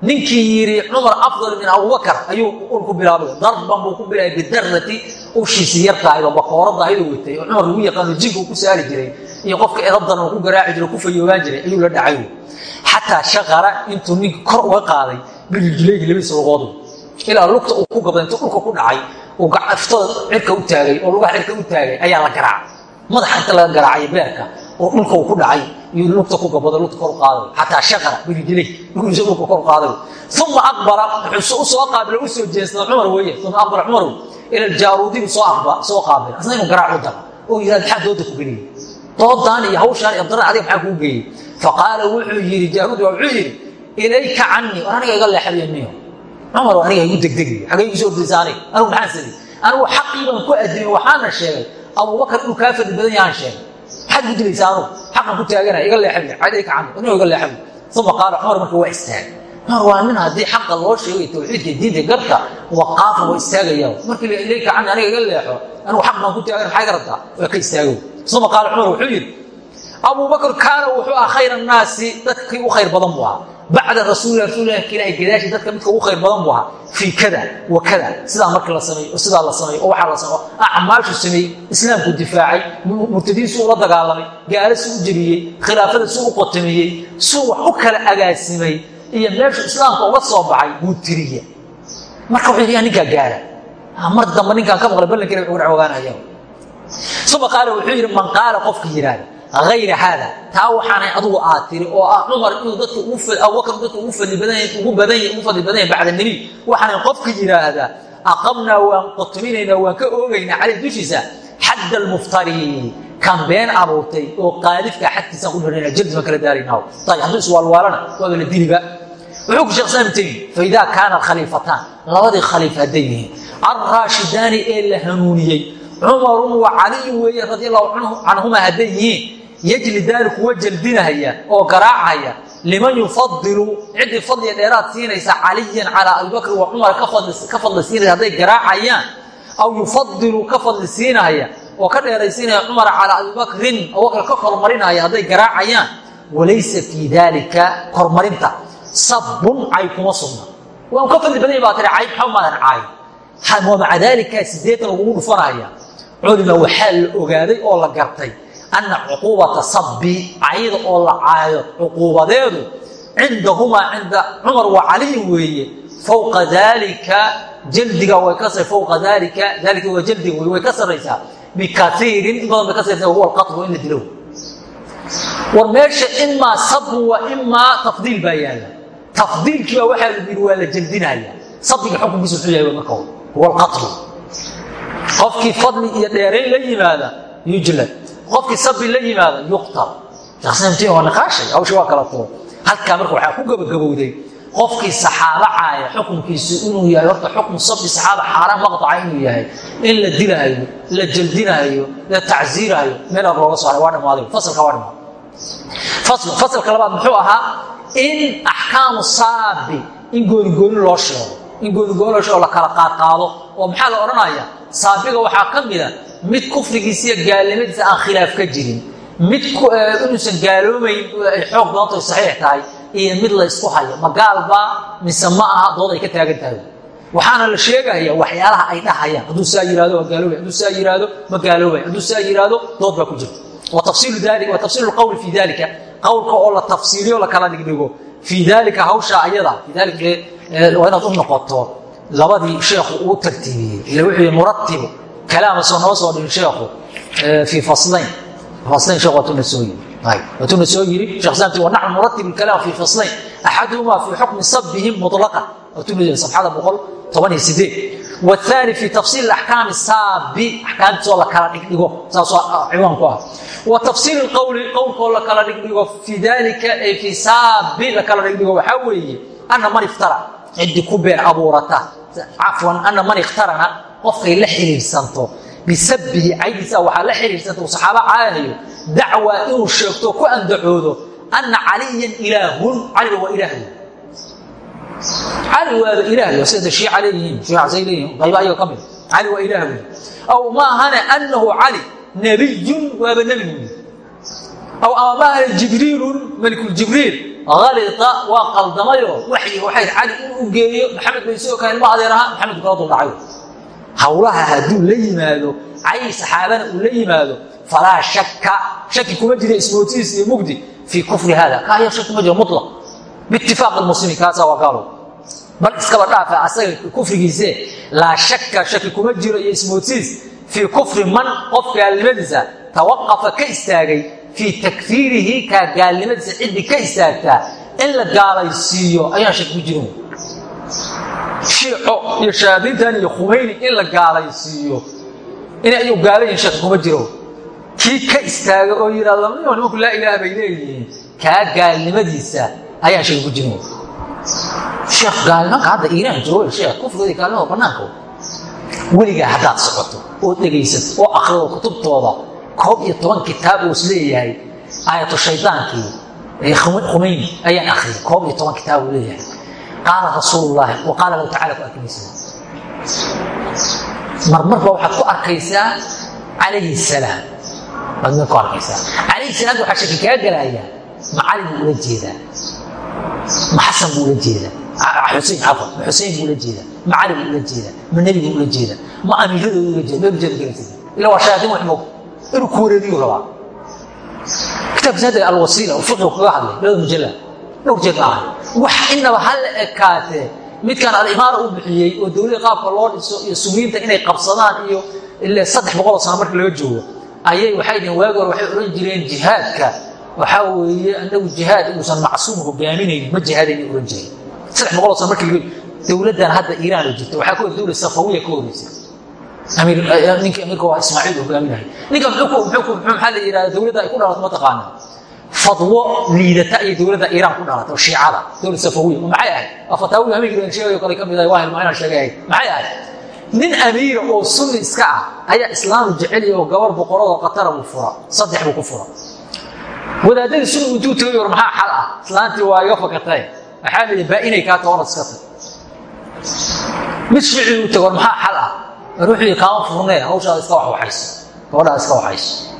ninkii yidhi cumar afdal min abubakar ayuu ku bilaabay. Darban buu ku bilaabay bidarati. Ushiisii yartahayd oo bakooradahaydoo watay oo cumar lagu yaqaano jinka uu ku saari jiray. Iyo qofka edadan ku garaaci jiray ku fayoobaan jiray ayuu la dhacay. Xataa shaqara intuu ninka kor uga qaaday birijlayhi labadiisa lugoodu ilaa lugta uu ku gabday intuu dhulka ku dhacay uu gacaftada cirka u taagay oo lugaha cirka u taagay ayaa la garaacay madaxa inta laga garaacay beerka oo dhulka ku dhacay iyo lugta ku gabado lugta kor u qaaday xataa shaqara birijlayh lugiisa dhulka kor u qaaday. Uma aqbala wuxuu u soo qaabila u soo jeestay cumar weeye. Uma aqbala cumaru ila jaaruudibu soo aqba soo qaabil asna inuu garaac u daro oo yidhahda maxaa dooda ku geliyey. Doodaan iyo hawshaan iyo abdara adiga maxaa kuu geeyey faqaala wuxuu yidhi jaaruudi wuxuu yidhi ilayka canii war aniga iga leexabiya miyo. Cumar aniga igu degdegi xagee igu soo ordaysa aniga. Anigu maxaan sadi anigu xaqii baan ku adimay waxaana sheegay abubakar inuu kaa fadli badan yahaan sheegay maxaad igu dilaysaa anugu xaqan ku taaganaya iga leexabiya ilayka canii aniga iga leexabiya uma qaala cumar marka waa istaagay cumar waa nin haddii xaqa loo sheegay tawxiidka diinta garta waqaafa waa istaagaya markii la ilayka canii aniga iga leexo anigu xaq baan ku taagana maxaa iga rabtaa waa ka istaago uma qaala cumar wuxuu yidhi abubakr kaana wuxuu aha khayr annaasi dadkii u khayr badan buu ahaa bacda rasuuli rasuulilah ilaahi gadaashi dadka midka ugu khayr badan buu ahaa fii kada wa kada. Sidaa markii la sameey oo sidaa la sameey oo waxaa la sameey acmaashu sameeyey islaamku difaacay murtadiin suu ula dagaalamay gaalo suu u jebiyey khilaafada suu u qotamiyey suu wax u kala agaasimay iyo meeshu islaamka uga soo baxay buu tiriya. Marka wuxuu yidhi ninkaa gaara. Mar dambe ninkaan ka maqlay ballankeena wuxuu ogaanaya uma qaala wuxuu yidhi man qaala qofka yidhaahda ayra haada taa waxaanay adugu aad tiri oo ah cumar inuu dadka abubakr dadka ugu fadli badan ugu badan ugu fadli badan yahay bacda nebiy waxaanay qofka yidhaahdaa aqamnaa waan qotominaynaa waan ka oogaynaa caleyh dushiisa xadda almuftari kan been abuurtay oo qaadifka xadkiisaan ku dhirana jildi baan kala daaraynaa ayb hadduu iswaalwaalana waaba la diliba wuxuu ku sheekh islaam tegi faidaa kaana khaliifataan labadii khaliif hadday yihiin alraashidaani ee la hanuuniyey cumarun wa caliyun weeye radi allahu canhuma hadday yihiin yajlidaani kuwa jaldinahaya oo garaacaya liman yufadilu ciddii fadliga dheeraad siinaysa caliyan calaa abibakrin wa cumar ka fadli siinaya hadday garaacayaan aw yufadilu ka fadli siinaya oo ka dheeraysiinaya cumara calaa abibakrin abubakr ka kormarinaya hadday garaacayaan walaysa fii daalika kormarinta sabun cay kuma sugna. Waan ka fadli badan baa tiri cay maxaa maadan caay maca daalika sideetan lagugu dhufanaya culima waxaa la ogaaday oo la gartay anna cuquubata sabbi cayda oo la caayo cuquubadeedu cindahumaa cinda cumar wa caliyin weeye fowqa daalika jaldiga way ka fowqa daalika daalika waa jaldiga wey way ka sarraysaa bikaiirin in badan bay ka sarraysaa huwa alqatlu in la dilo war meesha imaa sabun wa imaa tafdiil baa yaalla tafdiilkiiba waxaa lagu yidhi waa la jaldinaya sabbiga xukunkiisa wuxuu yahay marka huwa alqatlu qofkii fadli iyo dheerayn la yimaada yujlad qofkii sabi la yimaada yuqtal shekhnimtiin waa niqaashay hawsha waa kala tuuro halkaa marka waxaa ku gabagabowday qofkii saxaaba caaya xukunkiisu inuu yahay horta xukmu sabi saxaaba xaaraan maqtaca inuu yahay. In la dilaayo la jaldinaayo la tacsiirayo meelaa looga soo haray waa dhamaaday fasalka waa dhamaaday fasl fasalka labaad muxuu ahaa in axkaamu saabi in goonigooni loo sheego. In goonigooni loo sheego la kala qaadqaado oo maxaa la odhanaya saabiga waxaa ka mida mid kufrigiisa iyo gaalnimadiisa aan khilaaf ka jirin. Mid inuusan gaaloomayn ay xoog badantao saxiix tahay iyo mid la ysku hayo. Ma gaalbaa mise ma aha dood ay ka taagan tahay. Waxaana la sheegaya waxyaalaha ay dhahayaan. Hadduu saa yihahdo waa gaaloobay hadduu saa yihahdo ma gaaloobay hadduu saa yihahdo dood baa ku jirta wa tafsiilu dali wa tafsiilu lqowli fii dalika qowlka oo la tafsiiliyo la kala dhigdhigo fii dalika hawsha ayada fii dalika waa inaad u noqoto labadii sheekhu uu tartiibiyey ile wuxuu yii muratibu kalaama soo noo soo dhigi sheekhu fii faslayn faslayn sheekh waa tuna soo yiri waatuna soo yiri sheekh islaamti wa naxnu muratibu kalaam fii faslayn axaduhumaa fii xukmi sabbihim mutlaqan waatuna yiri sabxada boqol toban iyo sideed waani fii tafsiil axkaami saabi axkaamtiisoo la kala dhigdhigo saasoo ciwaanku ah wa tafsiil qowli qowlkoo la kala dhigdhigo fii dalika ay fii saabi la kala dhigdhigo waxaa weeye ana man iftara ciddi ku been abuurata. Cafwan ana man ikhtarana qofkay la xiriirsanto. Bisabihi caydiisa waxaa la xiriirsanta saxaaba caanayo. Dacwa inuu sheegto ku andacoodo anna caliyan ilaahun cali waa ilaahay cali waaba ilaahay sida shiica leeyihiin shiicasay leeyihiin qayba ayaga ka mid cali waa ilaah. Ah. Wey aw ma ahane annahu cali nabiyun waaba nebi wey aw ama jibriilun malikuljibriil alita waa qaldamayo waxyi waxay cali inuu geeyo maxamed bay sidoo kale ilma adeer ahaa maxamed kala duldhacay hawlaha hadduu la yimaado cay saxaabana uu la yimaado falaa shaka shaki kuma jira ismootiis iyo mugdi fii kufri hada kaaya shaki ma jiro mulaq biitifaaq almuslimiin kaasa waa gaalo bal iskaba dhaafa asaga kufrigiise laa shaka shaki kuma jiro iyo ismootiis fii kufri man qof gaalnimadiisa tawaqafa ka istaagay fii takfiirihi kaa gaalnimadiisa ciddii ka istaagtaa in la gaalaysiiyo ayaan shaki ku jirin shiico iyo shayaadiintan iyo khumayni in la gaalaysiiyo inay ayuu gaala yihiin shaki kuma jiro kii ka istaaga oo yidhahdo nimanku laa ilaah bay leeyihiin kaa gaalnimadiisa ayaan shaki ku jirin sheekh gaalnimanka hadda iiraan jooga sheekh kufrigoodii gaalnimada bannaanka weligaa haddaad socoto oo dhegaysato oo akrido kutubtooda koob iyo toban kitaab uu is leeyahay aayatu shaydaankii khumayni ayaan akriyay koob iyo toban kitaab uu leeyahay. Qaala rasuulullaahi wa qaala lahu tacala ku arkimaysa marmarba waxaad ku arkaysaa calayhi salaam. Baad meel ku arkaysaa. Calayhi salaam waxaa shaki kaa galayaa ma cali buu ula jeedaa ma xasan buu ula jeedaa xusein cafan ma xusein buu ula jeedaa ma cali buu ula jeedaa ma nebi buu ula jeedaa ma amiiradoodu ula jeeda meel ujeeda ila waa shayaatiin wax moog inuu ku wareeriyu rabaa kitaabkiisa hadda alwasiila oo fiqigu kaga hadlay labada mujalla dhowr jeed ma ahay wax inaba ha la ekaatee midkan alimaara uu bixiyey oo dowladda qaabka loo dhiso iyo sumiinta inay qabsadaan iyo ile saddex boqoloo sano marka laga joogo ayay waxay dhiheen waagi hore waxay odhan jireen jihaadka. Waxaa weeye anagu jihaad inuusan macsuum hogaaminaynin ma jihaadaynay odhan jireen. Saddex boqoloo sano marka laga dowladdan hadda iiraan jirta waxaa hor dowlad safawiya ka horeysay ninka amiirka waa ismaaciil hogaaminahay ninka maxaa la yidhahda dowladda ay ku dhalato ma taqaana fadwo liidata ayay dowladda iiraan ku dhalatay oo shiicada dowlad safawiya maxay ahayd? Waa fataawiga hamigiian sheegayo kale ka mid ahay waa hilmaa inaan sheegay. Ahayd maxay ahayd? Nin amiira oo sunni iska ah ayaa islaamu jecelya oo gabar boqoradoo qatara buu fura saddex buu ku fura. Wadaadadii sunni intuu tagay war maxaa xal ah? Islaantii waa iga fakatay. Waxaa la yidhi? Baa inay kaa toonad iska tag. Mid shiicii u tago war maxaa xal ah yidhi kaama furnee hawshaada iska waxwaxayso gabadhaada iska waxayso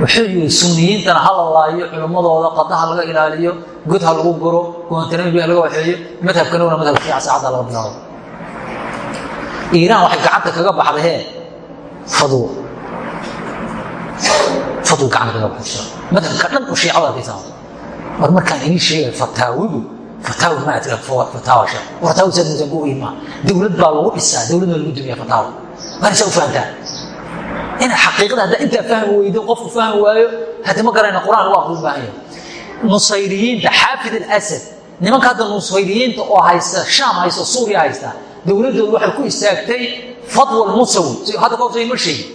wuxuu yidhi sunniyiintana ha la laayo culimmadooda qadaha laga ilaaliyo god ha lagu guro guantanami laga waxeeyo madhabkanaguna madhab shiica saacadda laga bilaabo. Iiraan waxay gacanta kaga baxday hee fadwo fadwo gacanta kaga baxday madhabka dhan u shiicada arkaysaa war markaan inii sheegay fataawigu fataawi ma adka fataawa saad musan ku imaa. Dowlad baa lagu dhisaa dowladna lagu dumiya fataawa marisa u fahantaa inaad xaqiiqada haddaa intaa fahmi weydo qofku fahmi waayo haddi ma garayna qur'aan kuu baahan yahay. Nusayriyiinta xaafid alasad nimanka hadda nusayriyiinta oo haysta shaam haysta suuriya haysta dowladdoodu waxay ku istaagtay fadwa musawi hadda koobsay ma sheegin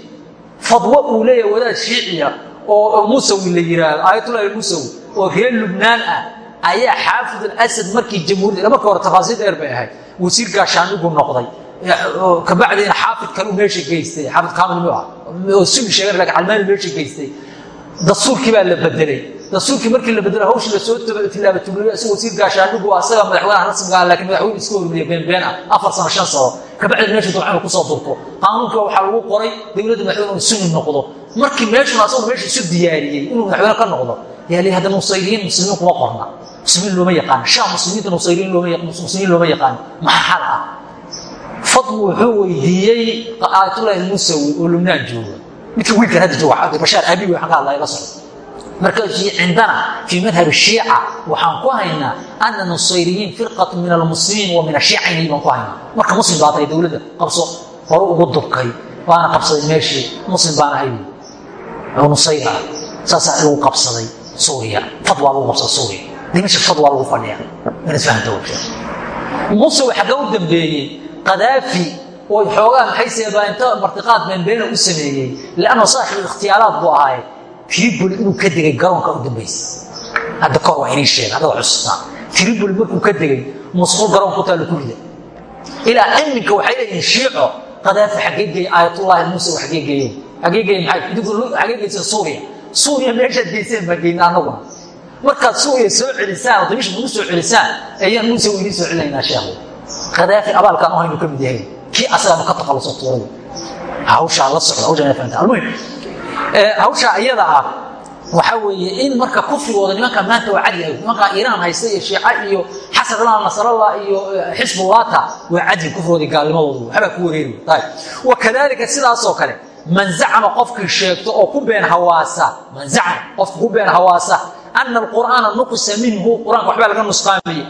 fadwo uu leeyahay wadaad shiiciya oo musawi la yiraahdo aayatullahi musawi oo reer lubnaan ah ayaa xaafid alasad markii jamhuuriyadda marka hore tafaasiil dheer bay ahayd. Wasiir gaashaanigu noqday kabacdiina xaafid kalu meesha geystay xaafid kaamil mu ah oo suli sheegan laakiin calmaani meesha geystay. Dastuurkii baa la bedelay dastuurkii markii la bedelay hawshii la soo tilaabatugliyo isagoo wasiir gaashaanigu asaga madaxweynaha rasmiga ah laakiin madaxweyne iska hormariya beenbeen ah afar sano shan sano. Kabacdi meesha dabcan ku soo durto. Qaanuunka waxaa lagu qoray dowladda madaxweyne inuu sunni noqdo. Markii meeshuna asagoo meesha isu diyaariyey inuu madaxweyne ka noqdo yaa lii hadda nusayriyiin muslimiin kuma qorna. Muslimiin looma yaqaan. Shaam muslimiinta nusayriyiin looma yaqaan. Maxaa xal ah fadlu wuxuu weydiiyey aayatullahi musawi oo lubnaan jooga midka wiilkan hadda jooga bashaar abi waxaan ka hadlaya la socdo. Marka cindana fii madhab shiica waxaan ku haynaa ana nusayriyiin firqatu min almuslimiin wa min ashiicayni baan ku haynaa. Marka muslim baa tahay dowladda qabso hore ugu dubkay waana qabsaday meeshii muslim baan ahay. Oo nusayr ah saasaa lagu qabsaday suuriya fadwaa lagu qabsaday suuriya. Dimashq fadwaa lagu fadhiya inaad fahamta musawi xagga u dambeeyey qadaafi oo xoogaa maxay seebaa inta martiqaad beenbeena u sameeyey? Lanno saaxib ikhtiyaaraad buu ahaaye triboli inuu ka degay garoonka u dambaysa hadda kor waa inii sheega haddaad xusuustaan triboli markuu ka degay musqul garoonka ku taalla ku rida ilaa iminka waxay leeyihiin shiico qadaafi xaggee geeye aayatullaahi muuse xaggee geeye xaggee geeye maxay? Idinku xaggee geysa suuriya. Suuriya meeshaad geyseen baa geyna annaguna markaad suuriya soo celisaan oo dimishk nagu soo celisaan ayaan muuse idiin soo celinaynaa sheekhu qadaafi abaalkaan u haynu ka mid yahay. Kii asagaanu ka taqaluso tuuray hawshaa la socda hawshaa ina fahamta almuhim hawshaa iyada ah waxaa weeye in marka kufrigooda nimanka maanta waa cadli nimankaa iiraan haysta iyo shiica iyo xasanallah nasrallah iyo xisbullata waa cadli kufrigoodii gaalnimadoodu. Waxbaa ku wareeri wakadalika sidaasoo kale man zacama qofkii sheegto oo ku been hawaasa man zacama qofka ku been hawaasa ana alqur'aana nuqisa minhu qur'aanka waxbaa laga nusqaamiyey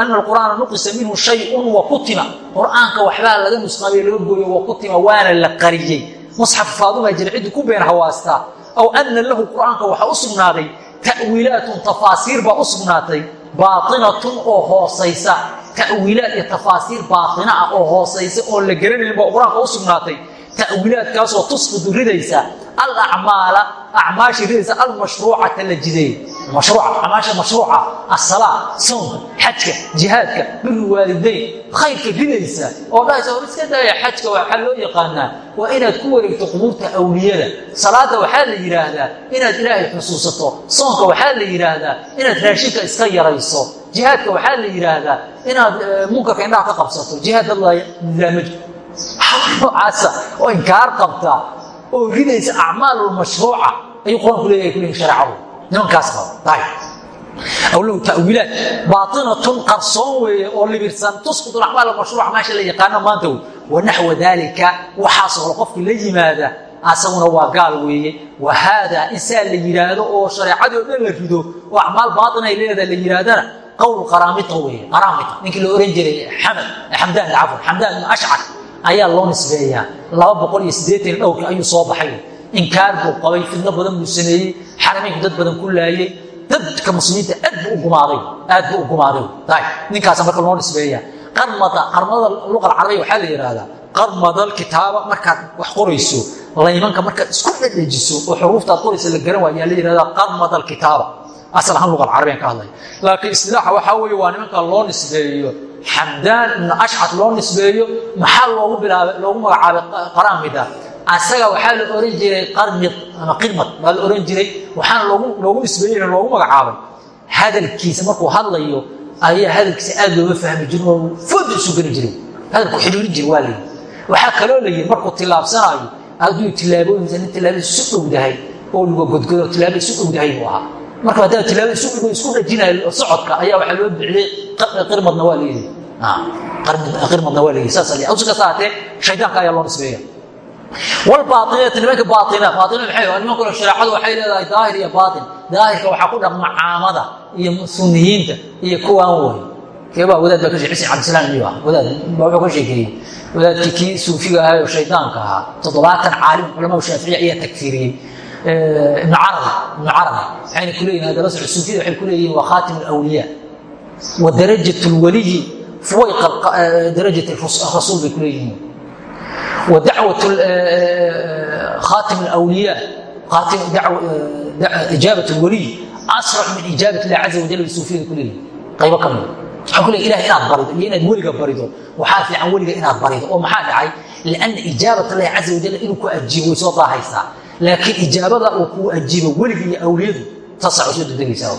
ana alqur'aana nuqisa minhu shayun wa kutima qur'aanka waxbaa laga nusqaamiye laga gooyo wa kutima waana la qariyey musxaf faaduma jira ciddii ku been hawaastaa aw ana lahu qur'aanka waxaa u sugnaaday ta'wiilaatun tafaasiir baa u sugnaatay baainatun oo hoosaysa ta'wiilaat iyo tafaasiir baaina ah oo hoosaysa oon la garanayn baa qur'aanka u sugnaatay tawiilaadkaasoo tusqidu ridaysa alacmaala acmaashii ridaysa almashruucata la jideey acmaasha mashruuca asalaa soonka xajka jihaadka biri waalidayn khayrka ridaysa oo dhahaysa war iska daaya xajka waxaa loo yaqaanaa waa inaad ku wareegto qubuurta awliyada salaada waxaa la yidhaahdaa inaad ilaahay xusuusato soonka waxaa la yidhaahdaa inaad raashinka iska yarayso jihaadka waxaa la yidhaahdaa inaad munkarka indhaha ka qabsato jihaad dadlaamaj noocaasa oo inkaar qabta oo ridaysa acmaalulmashruuca ayuu qur'aanku leeyahay kuleeyihin shareecadu nimankaas qaba aw lahu tawiilaat baainatun qarsoon weeye oo libirsan tusqid acmaal mashruuca meesha la yaqaano maanta wey. Wanaxwa daalika waxaasoo hore qofkii la yimaada asaguna waa gaal weeye. Wa haadaa in saa la yidhaahdo oo shareecadii o dhan la rido oo acmaal baain ay leedaha la yidhaahdana qowl qaraamita weye qaraamita. Ninkii la ohan jiray xamad xamdaan cafwan xamdaan ibn ashcar ayaa loo nisbeeyaa. Laba boqol iyo siddeetan dhowrkii ayuu soo baxay. Inkaar buu qabay fidno badan buu sameeyey xarameynku dad badan ku laayey dadka muslimiinta aad buu ugumaaday aad buu ugumaaday ninkaasa marka loo nisbeeyaa. Qarmada qarmada luqa alcarabiya waxaa la yidhaahdaa qarmadal kitaaba markaad wax qorayso laymanka markaad isku dhedhejiso oo xuruuftaad qoraysa la garan waaya la yidhahdaa qarmadal kitaaba asal ahaan luqa alcarabiyan ka hadlaya laakiin istilaaxa waxaa weeye waa nimanka loo nisbeeyo. Xamdaan ibnu ashcar loo nisbeeyo maxaa loogu bilaabay loogu magacaabay qaraamida? Asaga waxaa la oran jiray qarmid ama qirmad baa la oran jiray. Waxaana loogu nisbeeyey loogu magacaabay. Hadalkiisa markuu hadlayo ayaa hadalkiisa aad looga fahmi jiri oo fooda isu geli jiray hadalku xidhiiri jiri waa layidhi waxaa kaloo la yidhi markuu tillaabsanaayo hadduu tillaabooyinsa nin tillaabadiisa isu dhowdahay oo luga godgodo tillaabada isu dhowdahay buu ahaa marka haddaa tilaabada dhigo isku dhajinayo socodka ayaa waxaa loo bixiyey qirmadna waa layidhi qirmadna waa layidhi saas awsi kasta haatee shaydaanka ayaa loo nisbeeya. Walbaainati nimanka baaina baaina maxay niman kale shareecadu waxay leedahay daahir iyo baatin. Daahirka waxaa ku dhaqma caamada iyo suniyiinta iyo kuwaan way keebaa wadaad baa ka sheekay xuseen cabdisalaam iyo ah wadaad baa wuxuu ka sheekeeyey. Wadaadkii kii suufiga ahaa oo shaydaanka ahaa toddobaatan caalim culamaa shaaficiya ayaa takfiiriyey ibn carabi ibn carabi waxayna ku leeyihiin hadaba soco suufiyada waxay ku leeyihiin waa khaatim alawliyaa wa darajat lwaliyi fuwayqa darajat rasuul bay ku leeyihiin wa dacwat khaatim alawliyaa ijaabat lwaliy asrac min ijaabat illahi caza wajal bay suufiyada ku leeyihiin qaybo ka mida waxaa ku leeyihiin ilahay inaad barido iyo inaad weliga barido waxaa fiican weliga inaad barido oo maxaa dhacay lianna ijaabat allahi caza wajal inuu ku ajiibo way soo daahaysaa laakiin ijaabada uu kuu ajiibo weliga iyo awliyadu taasaa soo dedegaysaa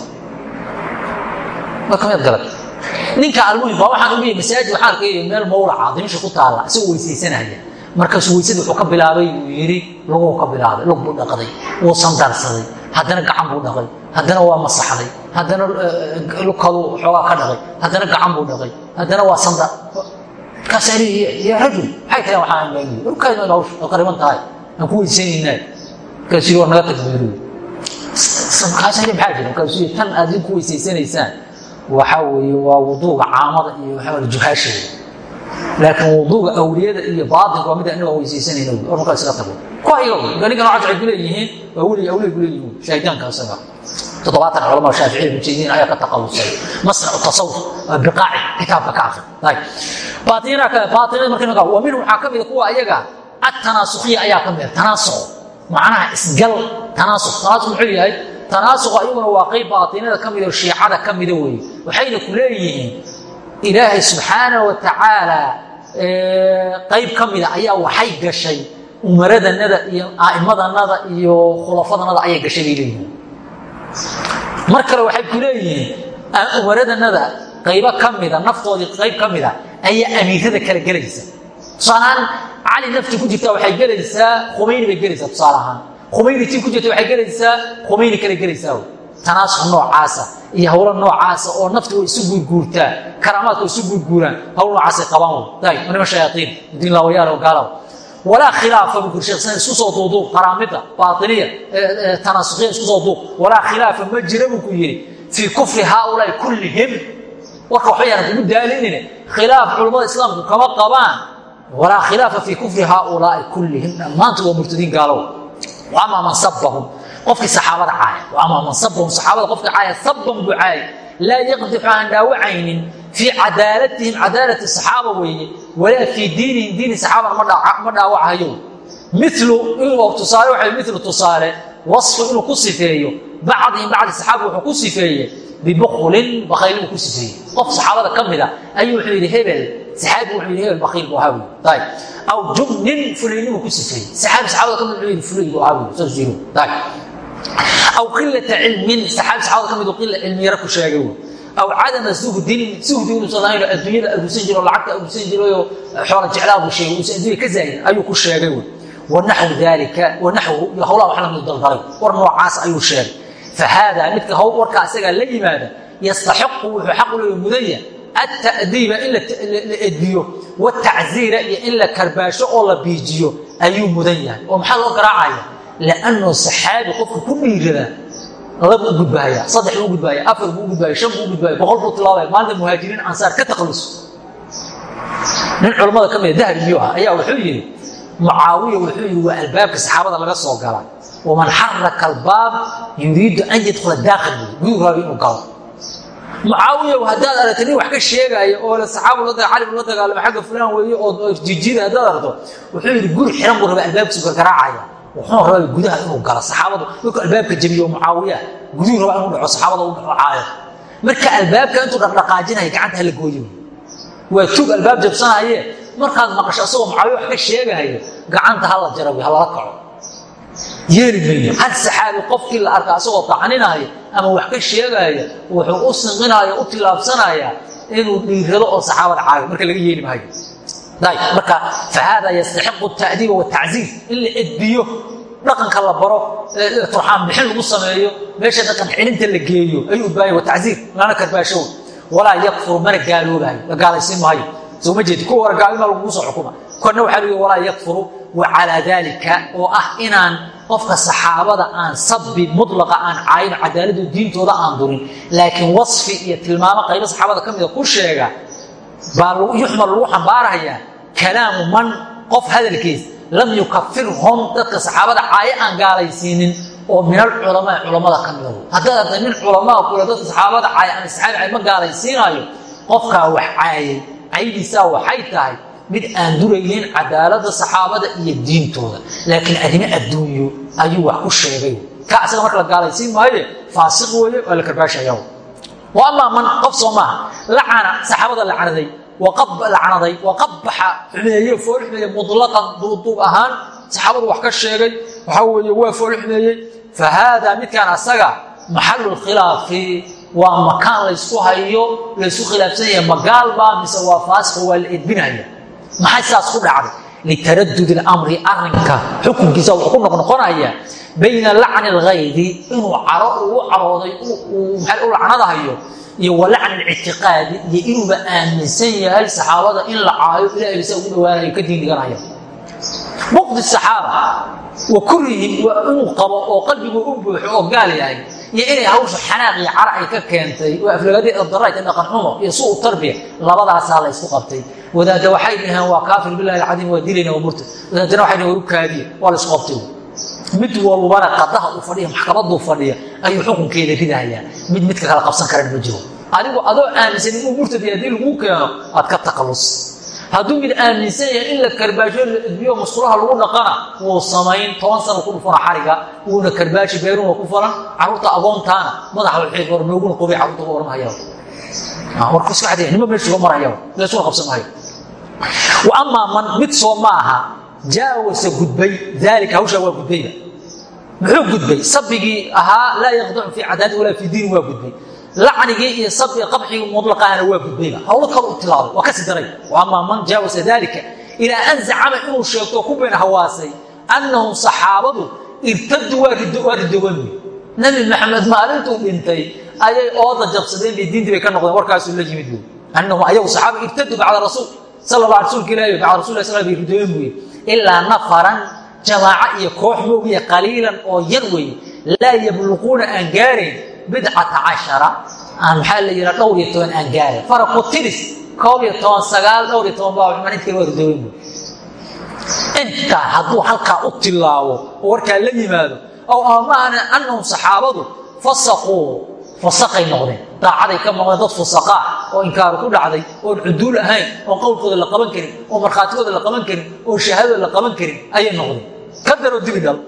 markamad galad. Ninka almuhim baa waxaan ugu masaajid waxaan arkay meel mawlaca dimisha ku taalla isagoo weysaysanaya. Markaasuu weysadii wuxuu ka bilaabay buu yidhi luguu ka bilaabay lug buu dhaqday wuu sandarsaday haddana gacan buu dhaqay haddana waa masaxday haddana lugkadu xoogaa ka dhaqay haddana gacan buu dhaqay haddana waa sandar markaasaa yaa rajul maxay tahay? Waxaan lugkaadna hawsh oo qariban tahay aan ku weysaynaynaa markaasuu war naga tagbiiriyo markaasaa le maxaa jira markaasuu tan aad idinku weysaysanaysaan waxaa weeye waa wuduuga caamada iyo waxaa juhaasheeda. Laakiin wuduuga awliyada iyo baatinka waa mid anaga weysaysanayna or markaa isaga tago. Kuwa iyaga ninkan noocaas waxay ku leeyihiin waa weli awliya ku leeyihiin shaahitaanka isaga. Toddobaatan culamada shaaficiya mujtahidin ayaa ka taqalusay masnacu tasawuf biqaaci kitaabka ka akri baatinada marka waa minhu waxaa ka mida kuwa iyaga atanaasukhiya ayaa ka mida tanaasukh macnaha isgal. Tanaasukh tanaasukh muxuu yahay? Tanaasuqa iyaguna waa qayb baatinada ka mida oo shiicada ka mida weeye. Waxayna ku leeyihiin ilaahay subxaana wa tacaala qayb ka mida ayaa waxay gashay umaradanada iyo a'imadanada iyo khulafadanada ayay gashay bay leeyihiin. Mar kale waxay ku leeyihiin umaradanada qaybo ka mida naftoodii qayb ka mida ayaa amiirada kala gelaysa. Tusaalahaan cali nafti ku jirta waxay gelaysaa khumayni bay gelaysaa tusaale ahaan. Khumayni tii ku jirta waxay gelaysaa khumayni kale gelaysaa. Tanaasub noocaasa iyo hawlo noocaasa oo nafti way isu guurguurtaa karaamaadka way isu guurguuraan hawl noocaasay qabaan day nima shayaaiin diin laawayaal gaalaw walaa khilaafa islaan isku soo duuduub qaraamida baatiniya tanaasukhiya isku soo duub walaa khilaafa ma jira buu ku yidhi fii kufri haaulaai kullihim. Warka waxba yaanan kugu daalinine khilaaf culammada islaamku kama qabaan walaa khilaafa fii kufri haaulaai kullihim dhammaantu waa murtadiin gaalow. Amaa man sabahum qofkii saxaabada caaya amaa man sabahum saxaabada qofka caaya saban buu caaya laa yaqdixu aan dhaawacaynin fii cadaalatihim cadaalati saxaaba weeye walaa fii diinihim diini saxaabana ma dhaawacayo. Milu inuu tusaale waa milu tusaale wasfu inuu ku sifeeyo. Bacdihim bacdi saxaaba wuxuu ku sifeeye bibuklin bakhaylibuu ku sifeeyey qof saxaabada ka mida ayuu wuxuu yidhi hebel saxaabi wuxuu yidhi hebel bakhiil buu ahaa ayb aw jubnin fulaynimu ku sifeeyey saxaabi saxaabada ka mid wuxuu yidhi fulay buu ahaa saas jiro ayb aw qilata cilmin saxaabi saxaabada ka midu qila cilmi yaro ku sheegay aw cadama suhdin suhdi inuusan ahayn adduunyada aruusan jiro lacagta aruusan jirayoo xoola jeclaa buu sheegay uusan adduunya ka zaahid ayuu ku sheegay wy wanaxwu dalika wanaxwu iyo hawlaha wax la mid daldaray war noocaas ayuu sheegay fa haada midka hawl warkaa isagaa la yimaada yastaxiqu wuxuu xaq u leeya mudanya alta'diiba in la edbiyo watacziira iyo in la oo la biijiyo ayuu mudan oo maxaa loo garaacaya lannu saxaabi qofka ku dhiirada laba gudbaaya saddex buu gudbaaya afar buu gudbaaya shan buu gudbaaya boqol buu tilaabaya maalinta muhaajiriin ansaar ka taqaluso nin culammada ka mida dahri ah ayaa wuxuu yidhi mucaawiya wuxuu yidhi waa albaabka saxaabada laga soo gala waman xaraka albaab yuriidu an yadkhula daakhil buu guduu raabi inuu galo mucaawiya haddaad aragta nin wax ka sheegaayo oo le saxaabu la cali buu la dagaalamay xagga fulaan weeye oo jijida haddaad aragto wuxuu yidhi guri xiran buu rabaa albaabkiisu gargaraacaya wuxuu rabaa gudaha inuu galo saxaabadu markuu albaabka jabiyo mucaawiya guduu rabaa inuu dhaco saxaabada u dhacaayo marka albaabka intuu dhaqdhaqaajinaya gacanta hala gooyo waa tuug albaab jabsanaye markaad maqasho asagoo mucaawiya wax ka sheegahayo gacanta hala jarabi halala kaco yeeli mayno hal saxaabi qofkii la arka asagoo tacninaya ama wax ka sheegaya wuxuu u sinqinaya u tilaabsanaya inuu dhiirado oo saxaabada caayo marka laga yeeli maayo. Marka fahaada yastaxiqu tadiiba wataziir in la edbiyo dhaqanka la baro turxaan bixin lagu sameeyo meesha dhaqan cilinta la geeyo ayuu udbaaya wataziir lana karbaashow walaa yakfuru mana gaaloobayo. La gaalaysiin maayo. Soo ma jeedi kuwa hore gaalnima lagugu soo xukuma. Korna waxaa lii walaa yakfuru wa calaa daalika oo ah inaan qofka saxaabada aan sabbi mutlaqa aan caayin cadaaladu diintooda aan durin laakiin wasfi iyo tilmaamo qaybo saxaabada ka mida ku sheega baa yuxmal lagu xambaarayaa kalaamu man qof hadalkiis lam yukafirhum dadka saxaabada caayo aan gaalaysiinin oo min alculamaa culammada ka mida. Haddaad artay nin culamaa kule dadka saxaabada caaya ama saxaabi caay ma gaalaysiinaayo qofkaa wax caayay caydiisaa waxay tahay mid aan duraynin cadaalada saxaabada iyo diintooda. Laakiin arrimo adduunyo ayuu wax ku sheegay. Ka asaga marka la gaalaysiin maaye faasiq weeye waa la karbaashaya wa amaa man qof soo maaha lacana saxaabada lacnaday lacnaday waqabaxa xumeeye fool xumeeye mulaqan duuduub ahaan saxaabadu wax ka sheegay. Waxaa weeye waa fool xumeeyey. Fa haada midkaan asaga maxalu khilaafi waa makaan laysku hayo laysku khilaafsan yahay magaalbaa mise waa faasiqa waa la edbinaya maxay sidaas ku dhacday? Litaradud mri arinka xukunkiisa wuxuu ku noqnoqonayaa bayna lacni اlkayri inuu caro uu carooday u lacnadahayo iyo wa lacni iyo inuuba aaminsan yahay saxaabada in la caayo ilahay basa ugu dhawaanayo ka diindiganaya buqdi saxaaba wa kurihim waa inuu qabo oo qalbiguu u buuxo oo gaal yahay iyo inay hawsha xanaaq iyo cara ay ka keentay oo aflagaadii darayd dhaqan xumo iyo suu tarbiya labadaasaa la ysku qabtay. Wadaadda waxay dhaheen waa kaafir bilahi alcadiim waa dilayna waa murtad. Wadaadana waxay dhaheen waru waa la isku qabtay. Mid walbana qadaha uu fadhiya maxkamaduu fadhiya ayuu xukunkeeda ridahayaa mid midka kala qabsan karana ma jiro. Adigu adoo aaminsan inuu murtad yahay haddii lagu keeno aad ka taqallus hadduu mid aaminsan yahay in la karbaasho la edbiyo musqulaha lagu dhaqana wuu samayn toban sana ku dhufana xariga wuuna karbaashi beeruuna ku falan carruurta agoontaana madaxa waxay hor nooguna qubay carruurta uga oranhaya warkusnima meeshuga maraya meeshuna qabsan maayo. Wa amaa man mid soo ma aha jaawasa gudbay daalika hawshaa waa gudbayba. Muxuu gudbay? Sabigii ahaa laa yaqdacu fii cadaadin walaa fii diinin waa gudbay lacnigii iyo sabigii qabxigii mutlaqahana waa gudbayba hawlo kale u tilaabay waa ka sii daray. Wa amaa man jaawasa daalika ilaa an zacama inuu sheegto ku been hawaasay annahum saxaabadu irtadu waa wey nabi maxamed maalintuu dhintay ayay ooda jabsadeen bay diintii bay ka noqdeen warkaasuu la yimid wey annahum ayagu saxaaba irtadu bacda rasuul sala la rasuulka ilahi bacda rasul sl bay ridooben buye ilaa nafaran jamaaco iyo koox gaarayn bidcata cashara aan maxaa la yihaa dhowr iyo toban aan gaarayn faraqu tiris koob iyo toban sagaal dhowr iyo toban baa waa ridooben buye intaa hadduu halkaa u tilaabo oo warkaa la yimaado ow amaana annahum saxaabadu fasaquu fasaqay noqdeen. Daacaday ka maqdeen dad fusaqaa oo inkaaru ku dhacday oon cuduul ahayn oon qowlkooda la qaban karin oo markhaatigooda la qaban karin oo shahaadooda la qaban karin ayay noqdeen. Ka daroo dibi dhal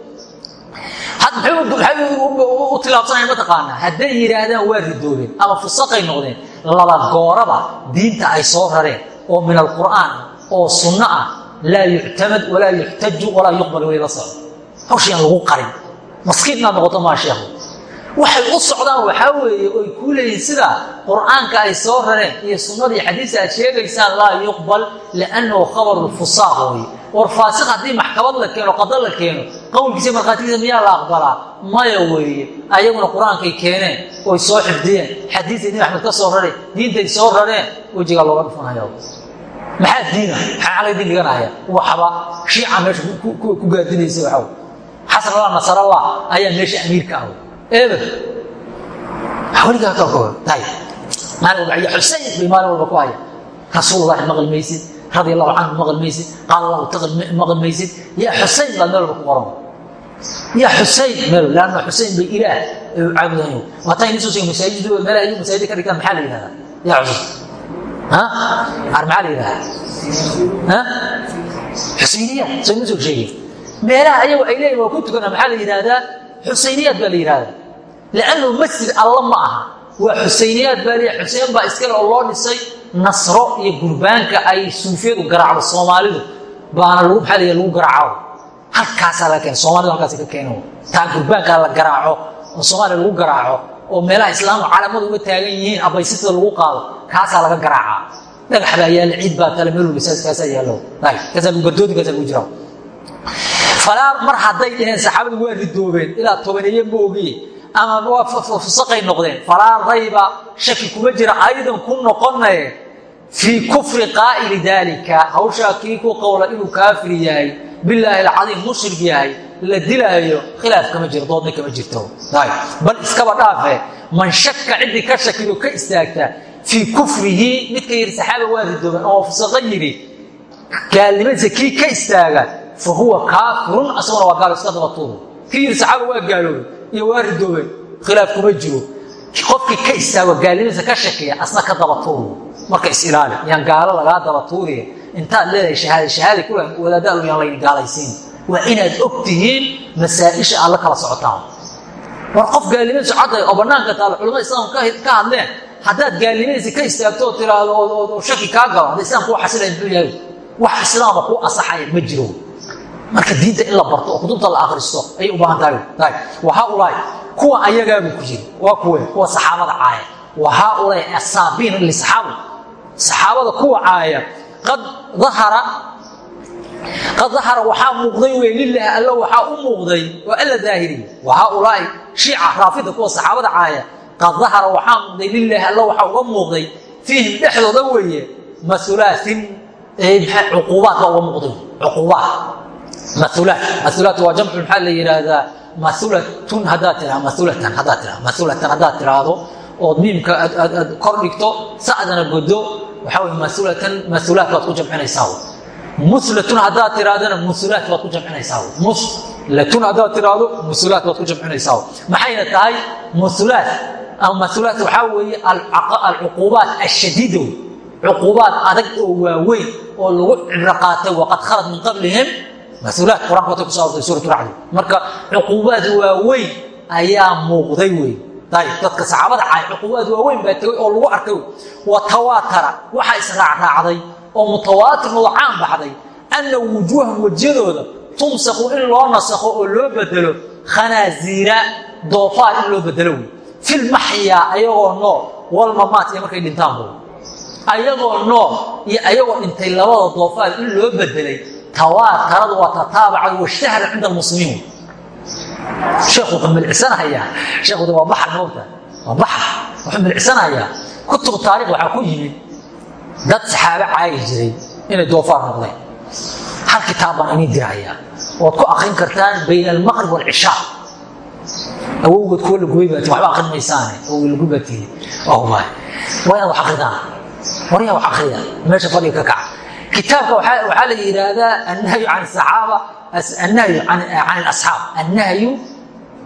u tilaabsanaya mataqaanaa hadday yidhaahdaan waa ridoobeen ama fusaqay noqdeen laba gooraba diinta ay soo rareen oo min alqur'aan oo sunno ah laa yuctamad walaa yuxtaju walaa yuqbal way la socdo hawshiyan lagu qarin. Maskiin inaad noqoto maa sheekhu? Waxay u socdaan waxaa weeye oy kuu leeyihiin sida qur'aanka ay soo rareen iyo sunnadii xadiisa aad sheegaysaan laa yuqbal liannahu khabaru lfusaaq weye war faasiq haddii maxkamad la keeno qada la keeno qowlkiisa markhaatigiisa miyaa la aqbalaa? Maya weeye. Ayaguna qur'aankay keeneen oy soo xifdiyeen. Xadiisay nabi axmed ka soo rareen diintay soo rareen wejigaa looga dhufanaya maxaa diina? Maxaa xalay diin dhiganaya waxba. Shiica meesha ku gaadinaysa waxaw. Xasan allah nasarallah ayaa meesha amiirka ah eber. Weligaa ka tay maalin walba iyo xuseyn bay maalin walba ku haya. Rasuulullahi maqli maysid radi allahu canhu maqli maysid qaala allahu maqli maysid yaa xuseyn baad meel walba ku qoran yaa xuseyn meel laanna xuseyn bay ilaah ay u caabudayo waataa ini soo sheegay masaajid meelaha iyu masaajid ka dhigtaan maxaa la yidhahdaa? Yaa xuseyn ha? Ar maxaa la yidhahdaa? Ha? Xuseyniyaad soo ima soo sheegay. Meelaha ayagu ay leeyihiin waa ku tukana maxaa la yidhahdaa? Xuseyniyaad baa la yidhahdaa. Lannu masjid alla ma aha. Waa xuseyniyaad baa leeya xuseen baa iskale oo loo dhisay nasro iyo gurbaanka ay suufiyadu garaacdo soomaalidu baana lagu la lagu garaaco halkaasaa laga keena soomalidu halkaas ka keeno taa gurbaankaa la garaaco oo soomaaliya lagu garaaco oo meelaha islaamku calamadu uga taagan yihiin abaysitida lagu qaado kaasaa laga garaacaa. Dhagax baa yaalla ciid baa tale meel walba kaasaa yaallo. Kaasaa gardoodi kaasaa lagu jira falaa mar hadday dhaheen saxaabadu waa ridoobeen ilaa tobaneeye ma ogiye ama waa fusaqay noqdeen. Falaa rayba shaki kuma jira aydan ku noqonaye fii kufri qaa'ili daalika hawshaa kii ku qowla inuu kaafir yahay bilaahi alcadiim mushrik yahay la dilaayo khilaaf kama jiro doodna kama jirto bal iskaba dhaafe man shaka ciddii ka shakido ka istaagta fii kufrihi midka yidhi saxaaba waa ridoobeen oo fusaqa yidhi gaalnimadiisa kii ka istaaga fa huwa kaafirun asaguna waa gaalo iska daba tuuru kii yidhi saxaaba waa gaaloobay iyo waa ridoobeen khilaaf kuma jiro qofkii ka istaago gaalnimadiisa ka shakiya asna ka daba tuuru marka is-ilaali yaan gaalo lagaa daba tuuriya intaad leedahay shahaada shahaada kula wadaadaal yaan layni gaalaysiin. Waa inaad og tihiin masaa-isha aad la kala socotaan. War qof gaalnimadiisu cadday oo bannaanka taalo culamada islaamka ka hadleen haddaad gaalnimadiisa ka istaagto oo tiraahdo oo shaki kaa galo hadda islaamku u xasilaya muxuu yahay wax islaama kuu asaxaya ma jiro. Marka diinta in la barto oo kutubta la akristo ayay u baahan tahay. Wa haaulaai kuwa ayagaabuu ku jiri waa kuwe kuwa saxaabada caaya. Wa haaulaai asaabiin lisaxaaba saxaabada kuwa caaya qad ahara qad dahara waxaa muuqday wey lilahi alla waxaa u muuqday waa alla daahiriya wa haaulaai shiica raafida kuwa saxaabada caaya qad dahara waxaa muuqday lilaahi alla waxaa uga muuqday fiihim dhexdooda weeye maulaatin cuquubaad baa uga muuqday cuquubaad maulaat maulaat waa jamcu maxaa la yidhaahdaa maulatun haddaad tiraa maulatan haddaad tiraa maulatan haddaad tiraahdo ood miimka aad kor dhigto sa'dana godo waxaa ayaa muuqday wey dadka saxaabada caay cuquubaad waaweyn baa tegay oo lagu arkay. Wa tawaatara waxaa israacraacday oo mutawaatir oo caan baxday. Anna wujuuhan wejiyadooda tumsaku in loo nasakho oo loo bedelo khanaasiira doofaar in loo bedelo wey filmaxyaa ayagoo nool walmamaat iyo markay dhintaan bu ayagoo nool iyo ayagoo dhintay labada doofaar in loo bedelay tawaataradu waa tataabacad washtahara cinda almuslimiin sheekhu wuxuu milicsanahayaa sheekhuda waa baxar moogta waa baxar wuxuu milicsanahayaa kutub taarikh waxaa ku yimid dad saxaabe caayi jiray inay doofaar noqdeen. Hal kitaab baan inii dirahayaa ood ku akrin kartaan bayna almaqrib waalcishaa awowgood kuwa lagubay baati waxba akrin maysaane. Awowga lagu baatiye waa inaad wax akridaan waryaa wax akriya meesha fadhiga ka kaca. Kitaabka waxaa la yidhaahdaa annahyu can saxaaba annahyu can alasxaab. Annahyu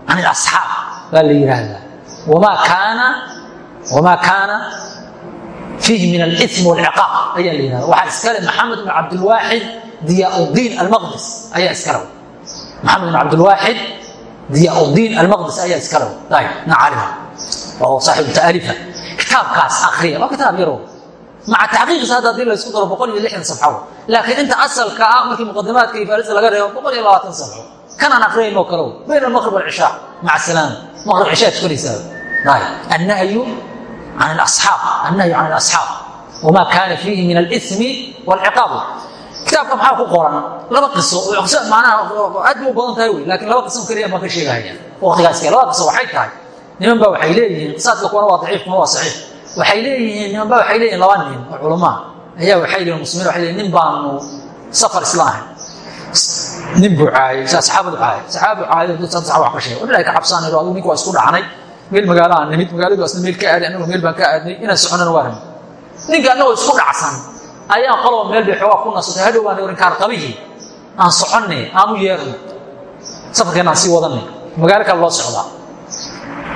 can alasxaab baa la yidhaahdaa wamaa kaana fiihi min alithmi walciqaab ayaa la yidhahda waxaa iskale maxamed bn cabdilwaaxid diyaaudiin almaqdis ayaa iskale. Maxamed bn cabdilwaaxid diyaaudiin almaqdis ayaa iskale. Nacalima oo saaxibu taalifa kitaabkaas akriya waa kitaab yarow maca taxqiiqiisa hadda haddii laysku daro boqol iyo lixdan safxo laakiin inta asalka ah markii muqadimaadka iyo faalisa laga reebo boqol iyo labaatan safxo kanaan akrinaynoo kale bayna almaqrib walcishaa maca salaam maqrib cishaa tukanaysaa annahyu can alasxaab annahyu can alasxaab wamaa kaana fiihi min alithmi walciqaab kitaabka maxaa ku qoran laba qiso macnaha aad u badan tahay wey laakiin laba qiso keliya baan ka sheegahaya waqtigaas kale laba qiso waxay tahay niman baa waxay leeyihiin qisaadka kuwana waa daciif kuma waa saxiix waxay leeyihiin niman baa waxay leeyihiin laba nin oo culamaa ayaa waxay leeyihiin muslimiin waxay leeyihiin nin baanu safar isla ahayn nin buu caayay saxaabadu caayay saxaabadu caayay saxaab wax ka sheegay wallahi ka cabsaan iro adigu ninka waa isku dhacnay meel magaalo aan nimid magaaladu asna meel ka aaday annagu meel baan ka aadnay inaan soconana waa rabay ninka annagoo isku dhacsan ayaan qoloba meel bay xoogaa ku nasatay hadhow baan warinkaar qabihii aan soconne aan u yeerno safarkeenna aan sii wadanay magaalo kale loo socdaa.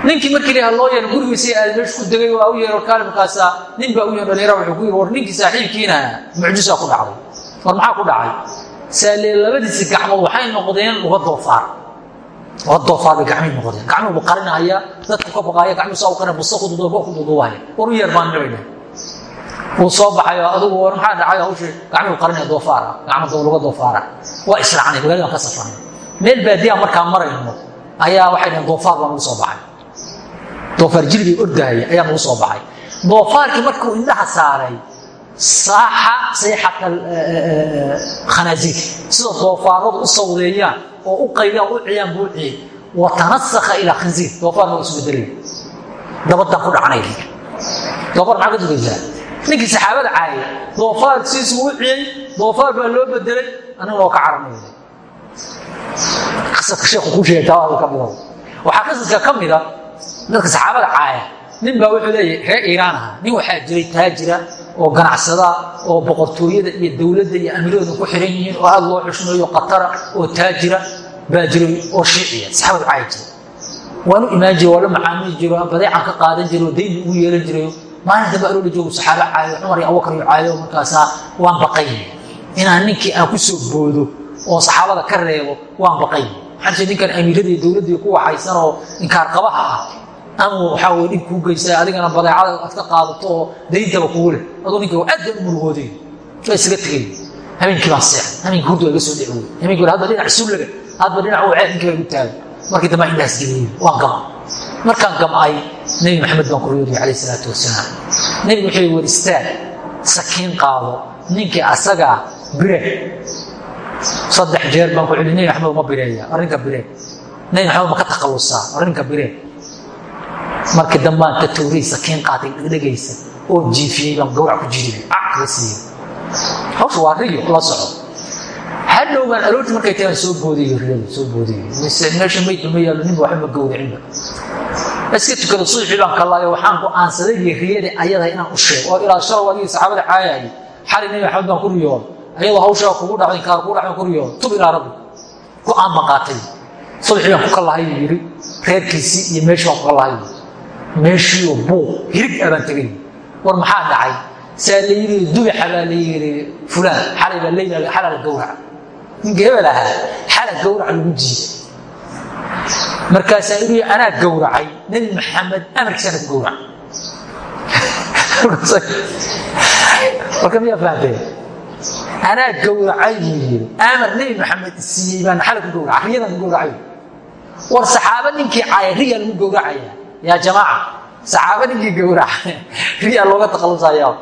Ninkii markii laha loo yeero gurigiisii aaday meeshu ku degay waa u yeero kaali markaasaa nin baa u yeero dhalinyara wuxuu ku yiri war ninkii saaxiibkiina mucjisaa ku dhacday war maxaa ku dhacay saalee labadiisi gacmood waxay noqdeen uga doofaar. Uga doofaar bay gacmihii noqdeen. Gacmihii buu qarinahaya dadku ka baqaaya gacmihii saa u qarin busta ku duduba ku duduubahaya war u yeer baan nabayna wuu soo baxayo adigu war maxaa dhacay hawshii gacmihii qarinaya doofaara. Gacmo dowluga doofaara. Waa israacnay magaalada ka safrnay. Meel baadiyaa markaa marayno ayaa waxay dhaheen doofaar baa nagu soo baxay. Doofaar jilibay ordahaya ayaa nagu soo baxay. Doofaarkii markuu indhaha saaray saaxa sayxata khanaasiir sida doofaaradu u sawdeeyaan oo u qaydaan u ciyaan buu ciyay. Watanasakha ilaa khinsiir doofaarna waa isbedelay dabadaan ku dhacnay. Doofaar maxaa ka sugaysaa ninkii saxaabada caayay doofaar siisu u ciyey doofaar baa loo bedelay annaguna waa ka caranay. Qisadka sheekhu ku sheegay tawaadu ka mida waxaa qisaska ka mida dadka saxaabada caaya nin baa wuxuu leeyahay reer iiraan aha nin waxaa jiray taajira oo ganacsada oo boqortooyada iyo dowladda iyo amiirooda ku xiran yihiin oo aad loo xushmeeyo qatara oo taajira baa jiray oo shiiciya saxaabadu caaya jiray. Waanu imaan jiray waa la macaamili jiro badeecan ka qaadan jiray oo dayn ugu yeelan jiray. Maalin dambe arooli joogo saxaaba caayo cumar iyo abubakar iyo caayo markaasaa waan baqay. Inaan ninkii aan ku soo boodo oo saxaabada ka reebo waan baqay. Maxaa ninkan amiiradii dowladdii ku waxaysan oo inkaar qabaha ah ama waxaa weye dhib kuu geysta adigana badeecada aad ka qaadato oo dayntaba kugu leh. Aduu ninka aad baan u murugooday waa isaga tegay habeenkii baan seexay habeenkii hurdu waa iga soo dhici wey habeenkii hadba dhinac sullaga hadba dhinac uu ceeb ninkii baa igu taagay markii dambe indhaas geliyey waan gama markaan gam'ay nebi maxamed baan ku reeriye calayh salaatu wasalaam. Nebigu wuxuu wer istaag sakiin qaado. Ninkii asagaa bire. Saddex jeer baan ku celi nebi maxamed uma bireeya arrinka bire. Nebi maxamed ma ka takhallusaa arrinka bire markii dambaan ka tuuray sakiin qaatay dhegdhegaysa oo jiifiyey baan ku kaga siiyey hawsha waa riyo la soco hadhow baan markay tagaan soo boodiyo riyadu soo mise meesha maydba ma yaallo ninba waxba ma gawracinba iska tukada subaxii baan kalaayo waxaan go'aansaday riyada ayada inaan u sheego oo ilaa shalow adigii saxaabada caayayay xali nebi maxamed baan ku riyooda ayadoo hawshaa kugu dhacday inkaar kugu dhacday ku riyooda tub ilaa rabbi. Go'aan baan qaatay subaxii baan ku kallahay buu yidhi reerkiisii iyo meeshii baan ku kallahay meeshiioo buuq hirig ah baan tegay. War maxaa dhacay? Saa la yidhi dubaxa baa la yidhi fulaan xalay baa leyla xalaa la gawraca ninka hebel ahaa xala gawrac lagu jiiday markaasaa ii anaa gawracay nebi maxamed amarkiisaana ku gawrac marka miyaa fahamtee anaa gawracay buu yiri amar nebi maxamed siiyey baan xala ku gawraca riyadan ku gawracay war saxaabo ninkii caaya riyaa lagu gawracaya yaa jamaaca saxaabo ninkii gawraca riyaa looga takhalusaya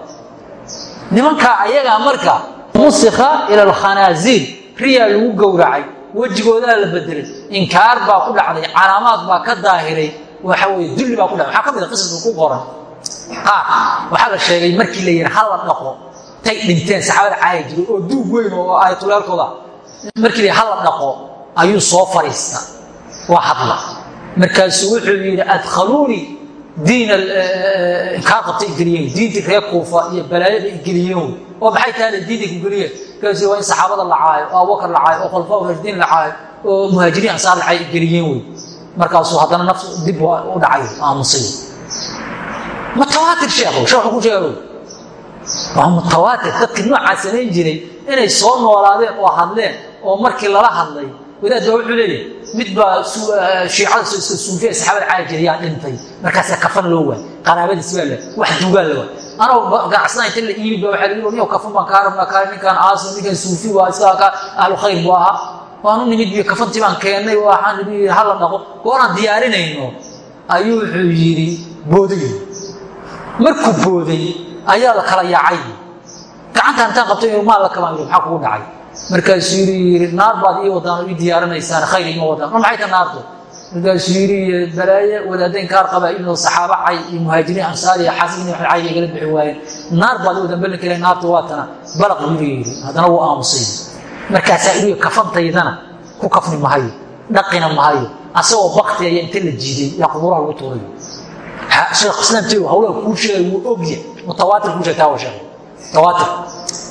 nimankaa ayagaa marka musika ila alkhanaaziir riyaa lagu gowracay wejigoodaa la bedelay inkaar baa ku dhacday calaamaad baa ka daahiray. Waxa weye dulli baa ku dhacay waxaa ka mid a qisasku ku qoran qaar waxaa la sheegay markii la yidhi hala dhaqo. Tay dhinteen saxaabada caaya jiray oo duug weyn oo aayatuleelkooda markii la hala dhaqo ayuu soo fadhiista waa hadla markaasuu wuxuu yidhi adkhaluunii diin kaa qabta igeliyeen diintii reer kuufa iyo balaayada igeliyeen oo maxay tahay diinta kugeliyeen markaasuu waa in saxaabada la caayo oo abubakar la caayo oo khulafaa rashdiin la caayo oo muhaajiriin ansaar la caayo igeliyeen wey. Markaasuu haddana nafs dib u dhacay aamusay mutawaatir sheekhu sheekhu ku sheegay waa mutawaatir dadkii noocaa samayn jiray inay soo noolaadeen oo hadleen oo markii lala hadlay wadaad baa wuxuu leeyahy mid baa shiicada suufiya saxaabada caali jiray yaa dhintay markaasa kafan loo waay qaraabadiis baa le wax duugaa la waay anoo ganacsada inta la iimid ba waxaa lagu niyo kafan baan kaa rabnaa kaa ninkaan aaso ninkaan suufi waa isagaa ka ahlu khayr buu ahaa waanu nimid biyo kafantii baan keennay waxaan yidhi hala dhaqo gooraan diyaarinayno ayuu wuxuu yidhi booday markuu booday ayaa la kala yaacay gacanta intaan qabtay maal la kabaan maxaa kugu dhacay markaasuu yidhi naar baad ii wadaan ii diyaarinaysaan khayr ima wadaan ma maxay ta naartu markaasuu yidhi balaaye wadaadayn kaar qaba inuu saxaaba cay iyo muhaajiriin ansaar iyo xaasibni waxay cay igala bixi waayeen. Naar baad ii wadaan ballanka ilahay naartu waa tana balaq buu yidhi. Haddana wuu aamusay markaasaa idiyo kafantaydana ku kafni mahayo dhaqina mahayo asagoo bakti ayaa inta la jiiday yaa qubuuraha lagu tuurayo. Sheekh islaamteedu hawlaha kuu sheegay wuu ogya mutawaatir kuu sheegtaa waa sheegay. Mutawaatir.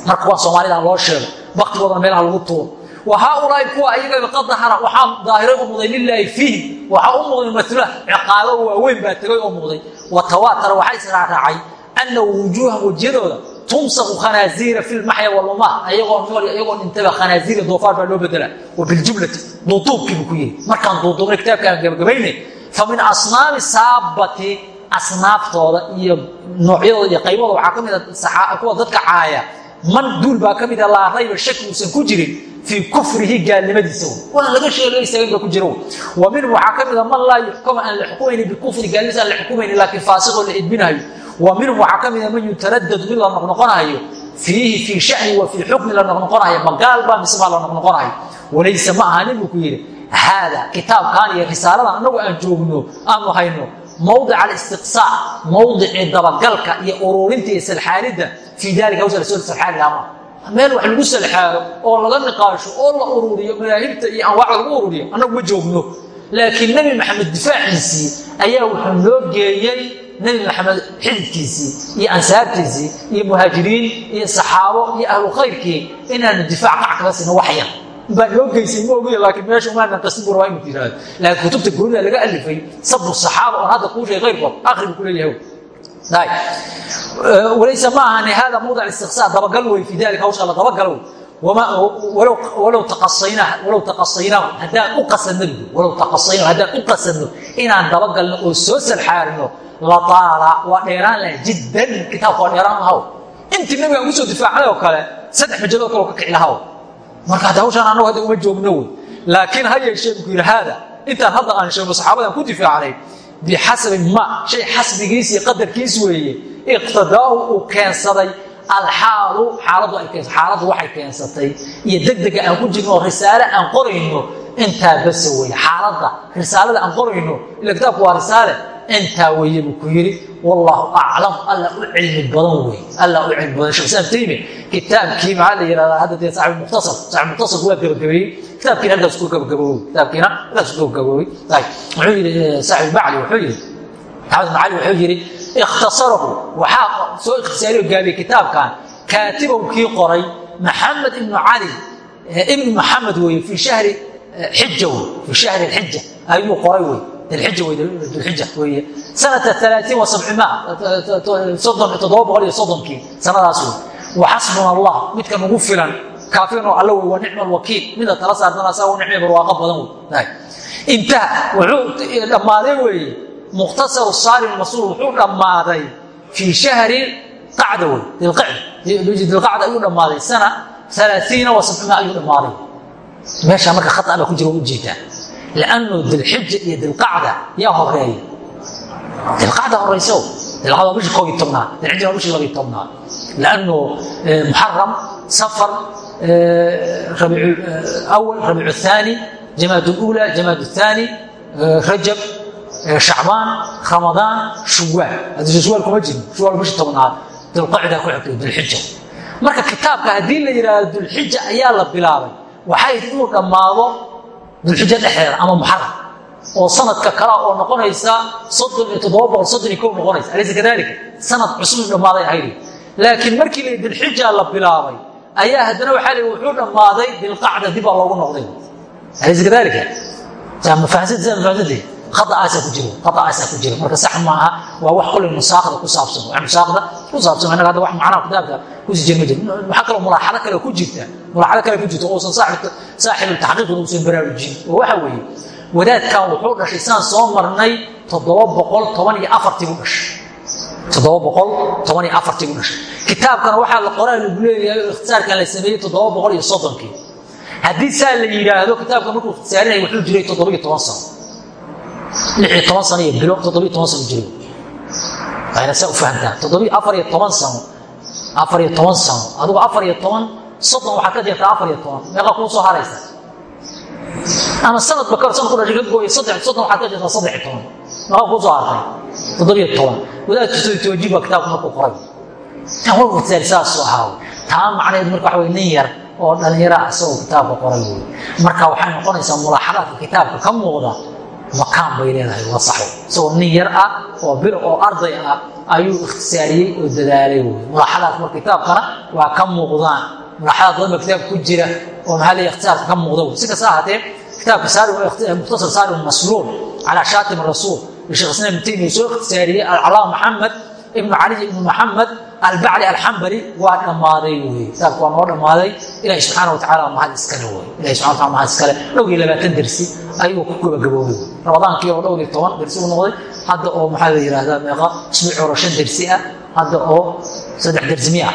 Marka waa soomaalida loo sheego baktigoodana meelaha lagu tuuro. Wa haaulaai kuwa ayaga qad dahara waxaa daahiray u muuqday lilaahi fiihim waxaa u muuqday matula ciqaabo waaweyn baa tegay oo muuqday. Wa tawaatara waxaa israacraacay ana wujuuhan wejiyadooda tumsaku khanaasiira fi lmaxya walmamaah ayagoo nool iyagoo dhintaba khanaasiira doofaar baa loo bedelaa wa biljumlati duuduubkiibu ku yiri markaan duuduubnay kitaabkaan gabagabaynay fa min asnaabi saabati asnaaftooda iyo noocyadooda iyo qaybooda waxaa ka mida kuwa dadka caaya man duul baa ka mida laa rayba shaki uusan ku jirin fii kufrihi gaalnimadiisa. Waan laga sheegaysagan ba ku jiro. Wa minhu waxaa ka mida man laa yuxkama aan la xukumayni bikufri gaalnimadiisa aan la xukumayni laakiin faasiqoo la edbinayo. Wa minhu waxaa ka mida man yutaradadu mid la noqnoqonayo fiihi fii shani wa fii xukmi la noqnoqonayo ma gaal baa mise maa la noqnoqonayo. Walayse ma aha nin buu ku yidhi haada kitaabkan iyo risaaladan annagu aan joogno aanu hayno mawdic alistiqsaa mawdicii dabagalka iyo ururinta iyo salxaalidda fii dalika hawsha la soo salxaali lahaa meel wax lagu salxaalo oo laga niqaasho oo la ururiyo madaahibta iyo anwaacda lagu ururiyo annagu ma joogno. Laakiin nebi maxamed difaaciisii ayaa wuxuu noo geeyey nebi maxamed xididkiisii iyo ansaartiisii iyo muhaajiriin iyo saxaabo iyo ahlu khayrkii inaanu difaac qac kaga sino wax yar baa noo geysay ma ogiya laakiin meesha umaanan qasin buu rabaa inuu yidhaahdo laakiin kutubta goonida laga alifay. Sabru saxaaba oon hadda kuu sheegay kayrkood akhri buu ku leeyahay walaysa ma ahani hada mawdic istiqsaa dabagal wey fi dalika hawsha la dabagal wey walow taqasaynaahu haddaan u qasanno walow taqasaynahu haddaan u qasanno inaan dabagalno oo soo salxaarino lataala waa dheeraan laha jiddan kitaabka waa dheeraan lahaw intii nabigaan ku soo difaacnay oo kale saddex majadood kale oo ka kici lahaw marka hadda hawshaan annagu hadda uma joogno wey laakiin ha yeeshee buu yidhi hadda aan sheegno saxaabadan ku difaacnay bixasabi ma shay xasbigiis qadarkiis weeye iqtidaahu uu keensaday alxaalu xaaladu waxay keensatay iyo degdega aan ku jirno oo aan qorayno intaa basa weeye xaaladda risaalada aan qorayno ila kitaabku waa risaale intaa weeye buu ku yidhi wallaahu aclam alla u cilmi badan wey alla u cilmi badan. Sheekh islaam kitaabkii maxaa la yidhahdaa? Hadda dee saaxib mukhtasar saaxib mukhtasarku waa gabagabeeyey. Kitaabkiina halkaas ku gabagaboobey kitaabkiina halkaas ku gabagaboobey wuxuu yidhi saaxib bacli wuxuu yidhi maxamed ibn wuxuu yidhi ikhtasarahu waxaa soo ikhtisaariyo gaabiyey kitaabkan kaatibow kii qoray maxamed ibnu cali ibni maxamed weeye fii shahri xija wey fii shahri alxija ayuu qoray wey dilxija wey dilxija weeye sanata alaatiin wa sabcimaa soddon toddoba boqol iyo soddonkii sanadaas wey waxasbuna allah midka nagu filan kaafirno alla wey waa nicma alwakiil mida tala saartana asaga nicmi barwaaqo badan wey intaha wuxuu dhammaaday weeye mukhtasaru saalim masuul wuxuu dhammaaday fii shahri qacda wey dilqacda ayuu dhammaaday sana alaaiina wa sabcimaa ayuu dhammaaday meeshaa marka khata baa ku jira u jeedaa lannu dilxija iyo dilqacda yaa horreeya dilqacda horeyso dilqacda waa bishii koob iyo tobnaad dilxija waa bishii laba iyo tobnaad lannu muxaram safar awal rabiic aani jamaad ula jamaad aani rajab shacbaan ramadaan shuwaal shuwaal kuma jirin shuwaal bishi tobnaad dulqacda ku xigtay dulxija marka kitaabka haddii la yidhaahdo dulxija ayaa la bilaabay waxay inuu dhammaado dulxija dhexdeeda ama muxaram oo sanadka kale oo noqonaysa noqonaysa alaysa kadalika sanad cusub dhammaaday ahayd. Laakiin markii dilxija la bilaabay ayaa haddana waxaa la wuxuu dhammaaday dilqacda dibaa loogu noqday. Alaysa kadalika mafahansantay khaaasaa ku jiro khaaasaa ku jiro. Marka sax maaha waa wax kolay musaaqda ku saabsan. Wax musaaqda ku saabsan innaga hadda wax macnaha kitaabka kusi jir ma jiro waxaa kaloo mulaaxado kale ku jirta mulaaxado kale ku jirta uusan saaxibu taxqiiqda uusan baraarujin. Oo waxa weeye wadaadkan wuxuu dhashay saan soo marnay toddoba boqol toban iyo afartii buu dhashay. Toddoba boqol toban iyo afartii buu dhashay. Kitaabkana waxaa la qoraa lagu leeyahay ikhtisaarkan la sameeyey toddoba boqol iyo soddonkii. Haddii saa la yidhaahdo kitaabka markuu ikhtisaarinaya wuxuu jiray toddobiyo toban sano toban sano iyo bilo toddobiyo toban sano jiray waayna saa u fahamtaa toddobiyo afar iyo toban sano afar iyo toban sano adigu afar iyo toban soddon waxaad ka jirtaa afar iyo toban meeqa kuu soo haraysa ama sanadba kor sanad ku dhashay ka gooya saddex soddon waxaad ka jirtaa saddex iyo toban meeqa kuu soo hartay toddobiyo toban wadaadkiisu toojiba kitaabku markuu qoray watisaari saasuu ahaaw taa macnaheed marka waxa wey nin yar oo dhallinyara isagoo kitaabka qoray marka waxay noqonaysaa mulaaxadaadka kitaabka ka muuqda makaan bay leedahay waa saxo isagoo nin yar ah oo bir oo arday ah ayuu ikhtisaariyey oo dadaalay wey mulaaxadaadka marka kitaabkana waa ka muuqdaan. Mulaaxadaad badan ba kitaabka ku jira oo maxaa leeya ikhtisaarka ka muuqda wey si kasta ahaatee kitaabka mukhtasar saalim masluul calaa shaatim rasuul sheekh islaam ibn taymiya soo ikhtisaariyey alcalaama maxamed ibnu cali ibnu maxamed albacli alxambali waa dhammaaday wey. Kitaabka waa noo dhammaaday. Ilahi subxaana watacala mahad wey. Ilahi subxana wataala mahad iskale. Iyo labaatan dersi ayuu ku gabagaboobay ramadaankii oo dhowr iyo toban dersi u noqday hadda oo maxaa la yidhahdaa meeqa isbuuc hore shan dersi ah hadda oo saddex dersi miya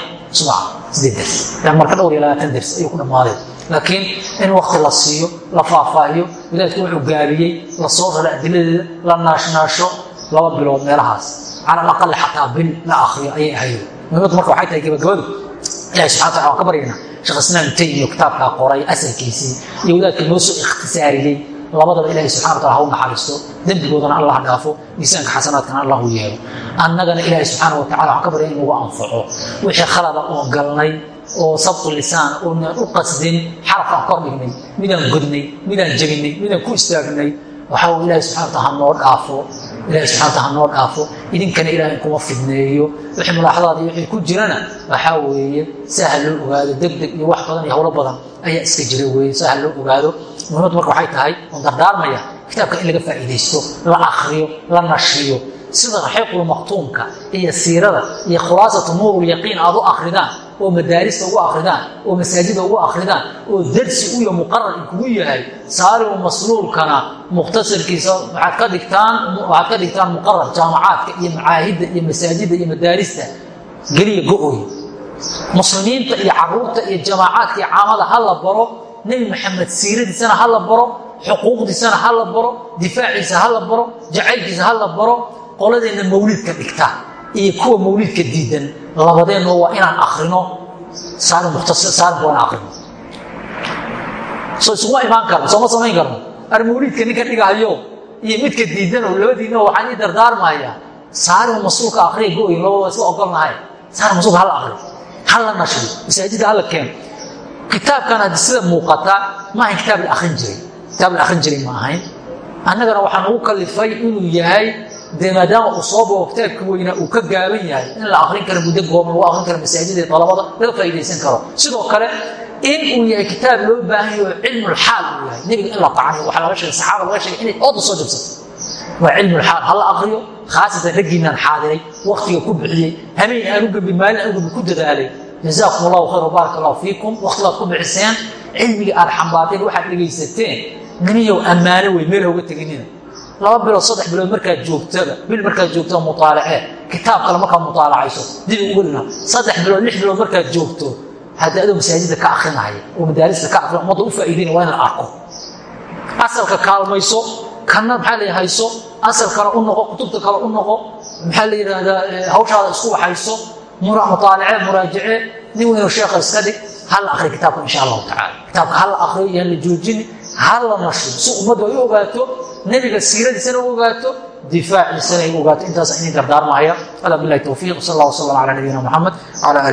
ah sideed dersi marka dhowr iyo labaatan dersi ayuu ku dhammaaday. Laakiin in wakti la siiyo la faahfaahiyo wadaadku wuxuu gaabiyey la soo rara adiladeeda la naashnaasho laba bilood meelahaas cala alaqali xataa bil la akriyo ayay ahayd muhimaddu marka waxay tahay gabagabadu ilahi subxana wataala waan ka baryaynaa sheekh islaam taymiyo kitaabkaa qoray asalkiisii iyo wadaadka noo soo ikhtisaariyey labadaba ilahi subxana watala ha u naxariisto dembigoodana allah dhaafo miisaanka xasanaadkana allah u yeelo annagana ilaahi subxaana watacala waxaan ka baryay in lagu anfaco wixii khalada oo galnay oo sabqu lisaan oonaan u qasdin xarafaan kor dhignay midaan godnay midaan jebinay midaan ku istaagnay waxaa ilahi subxana wataala ha noo dhaafo ilahi subxana wataala ha noo dhaafo. Idinkana ilaahay kuma fidneeyo wixii mulaaxadaada iyo wixii ku jirana waxaa weeye saha loo ogaado deg deg iyo wax badan iyo howlo badan ayaa iska jira weeye saha loo ogaado. Muhimaddu marka waxay tahay oon dardaarmaya kitaabka in laga faa'iidaysto la akriyo la nashiyo. Sida raxiiqul iyo siirada iyo khulaasatu nuurulyaqiin aad u akridaan oo madaarista ugu akridaan oo masaajida ugu akridaan oo darsi uyo muqarar kugu yahay saarigu masluulkana mukhtasarkiisa waxaad ka dhigtaan waxaad ka dhigtaan muqarar jaamacaadka iyo macaahidda iyo masaajida iyo madaarista geliya go-oy. Muslimiinta iyo carruurta iyo jamaacaadka iyo caamada ha la baro nebi maxamed siiradiisana ha la baro xuquuqdiisana ha la baro difaaciisa ha la baro jacaylkiisa ha la baro qoladeenna mawlidka dhigta iyo kuwa mawlidka diidan labadeenno waa inaan akrino. Saalim waa inaan akrino. Soo isuguma imaan karno sooma samayn karno. Ar mawlidka ninka dhigahayo iyo midka diidan oo labadiinna waxaan ii dardaarmayaa saalim masuulka akriya go-y labada isla ogolnahay saalim masuulka hala akriyo hala nashiyo masaajida hala keeno kitaabkan haddi sida muuqata maahayn kitaab la akrin jiray. Kitaab la akrin jiray ma ahayn. Annagana waxaan ugu kalifay inuu yahay dee maadaama uu soo kitaabka weynaa uu ka gaaban yahay in la akrin karo muddo gooban lagu akrin karo masaajida dalabada laga faa'iidaysan karo. Sidoo kale in uu yahay kitaab loo baahan yaho cilmulxaal uu yahay. Nebiga in la tacniyo waxaa laga sheegay saxaaba laga sheegay inay ooda soo jabsato waa cilmulxaal ha la akriyo khaasatan raggiinaan xaadiray waktiga ku bixiyey hameen aan u gambin maalin aan u gambin ku dadaalay. Jazaakum allahu khayr wbaarak allahu fiikum waktigaad ku bixiseen cilmiga aad xambaarteen waxaad dhegaysateen nimiyow ammaano wey meel hooga teginina laba bilood saddex bilood markaad joogtada bil markaad joogto muaalacee kitaab kale markaad muaalacayso dib ugelina saddex bilood lix bilood markaad joogto hadda adoo masaajida ka akrinaya oo madaarista ka akrin ummadda u faa'iidayna waa inaan arko. Asalka kaalmayso kana maxaa la hayso asalkana u noqo kutubta kale u noqo maxaa la yidhaahdaa hawshaada isku waxayso muaalacee muraajace nin weynoo sheekha iska dhig hala akri kitaabka insha allahu tacala kitaabka hala akriyo yaan la joojini hala nasho. Si ummaddu ay u ogaato nebiga siiradiisana u ogaato difaaciisana ay u ogaato intaas inin dardaarmahaya ala bilahi towfiiq sal allah wasalam ala nabiyina muxamed wala alihi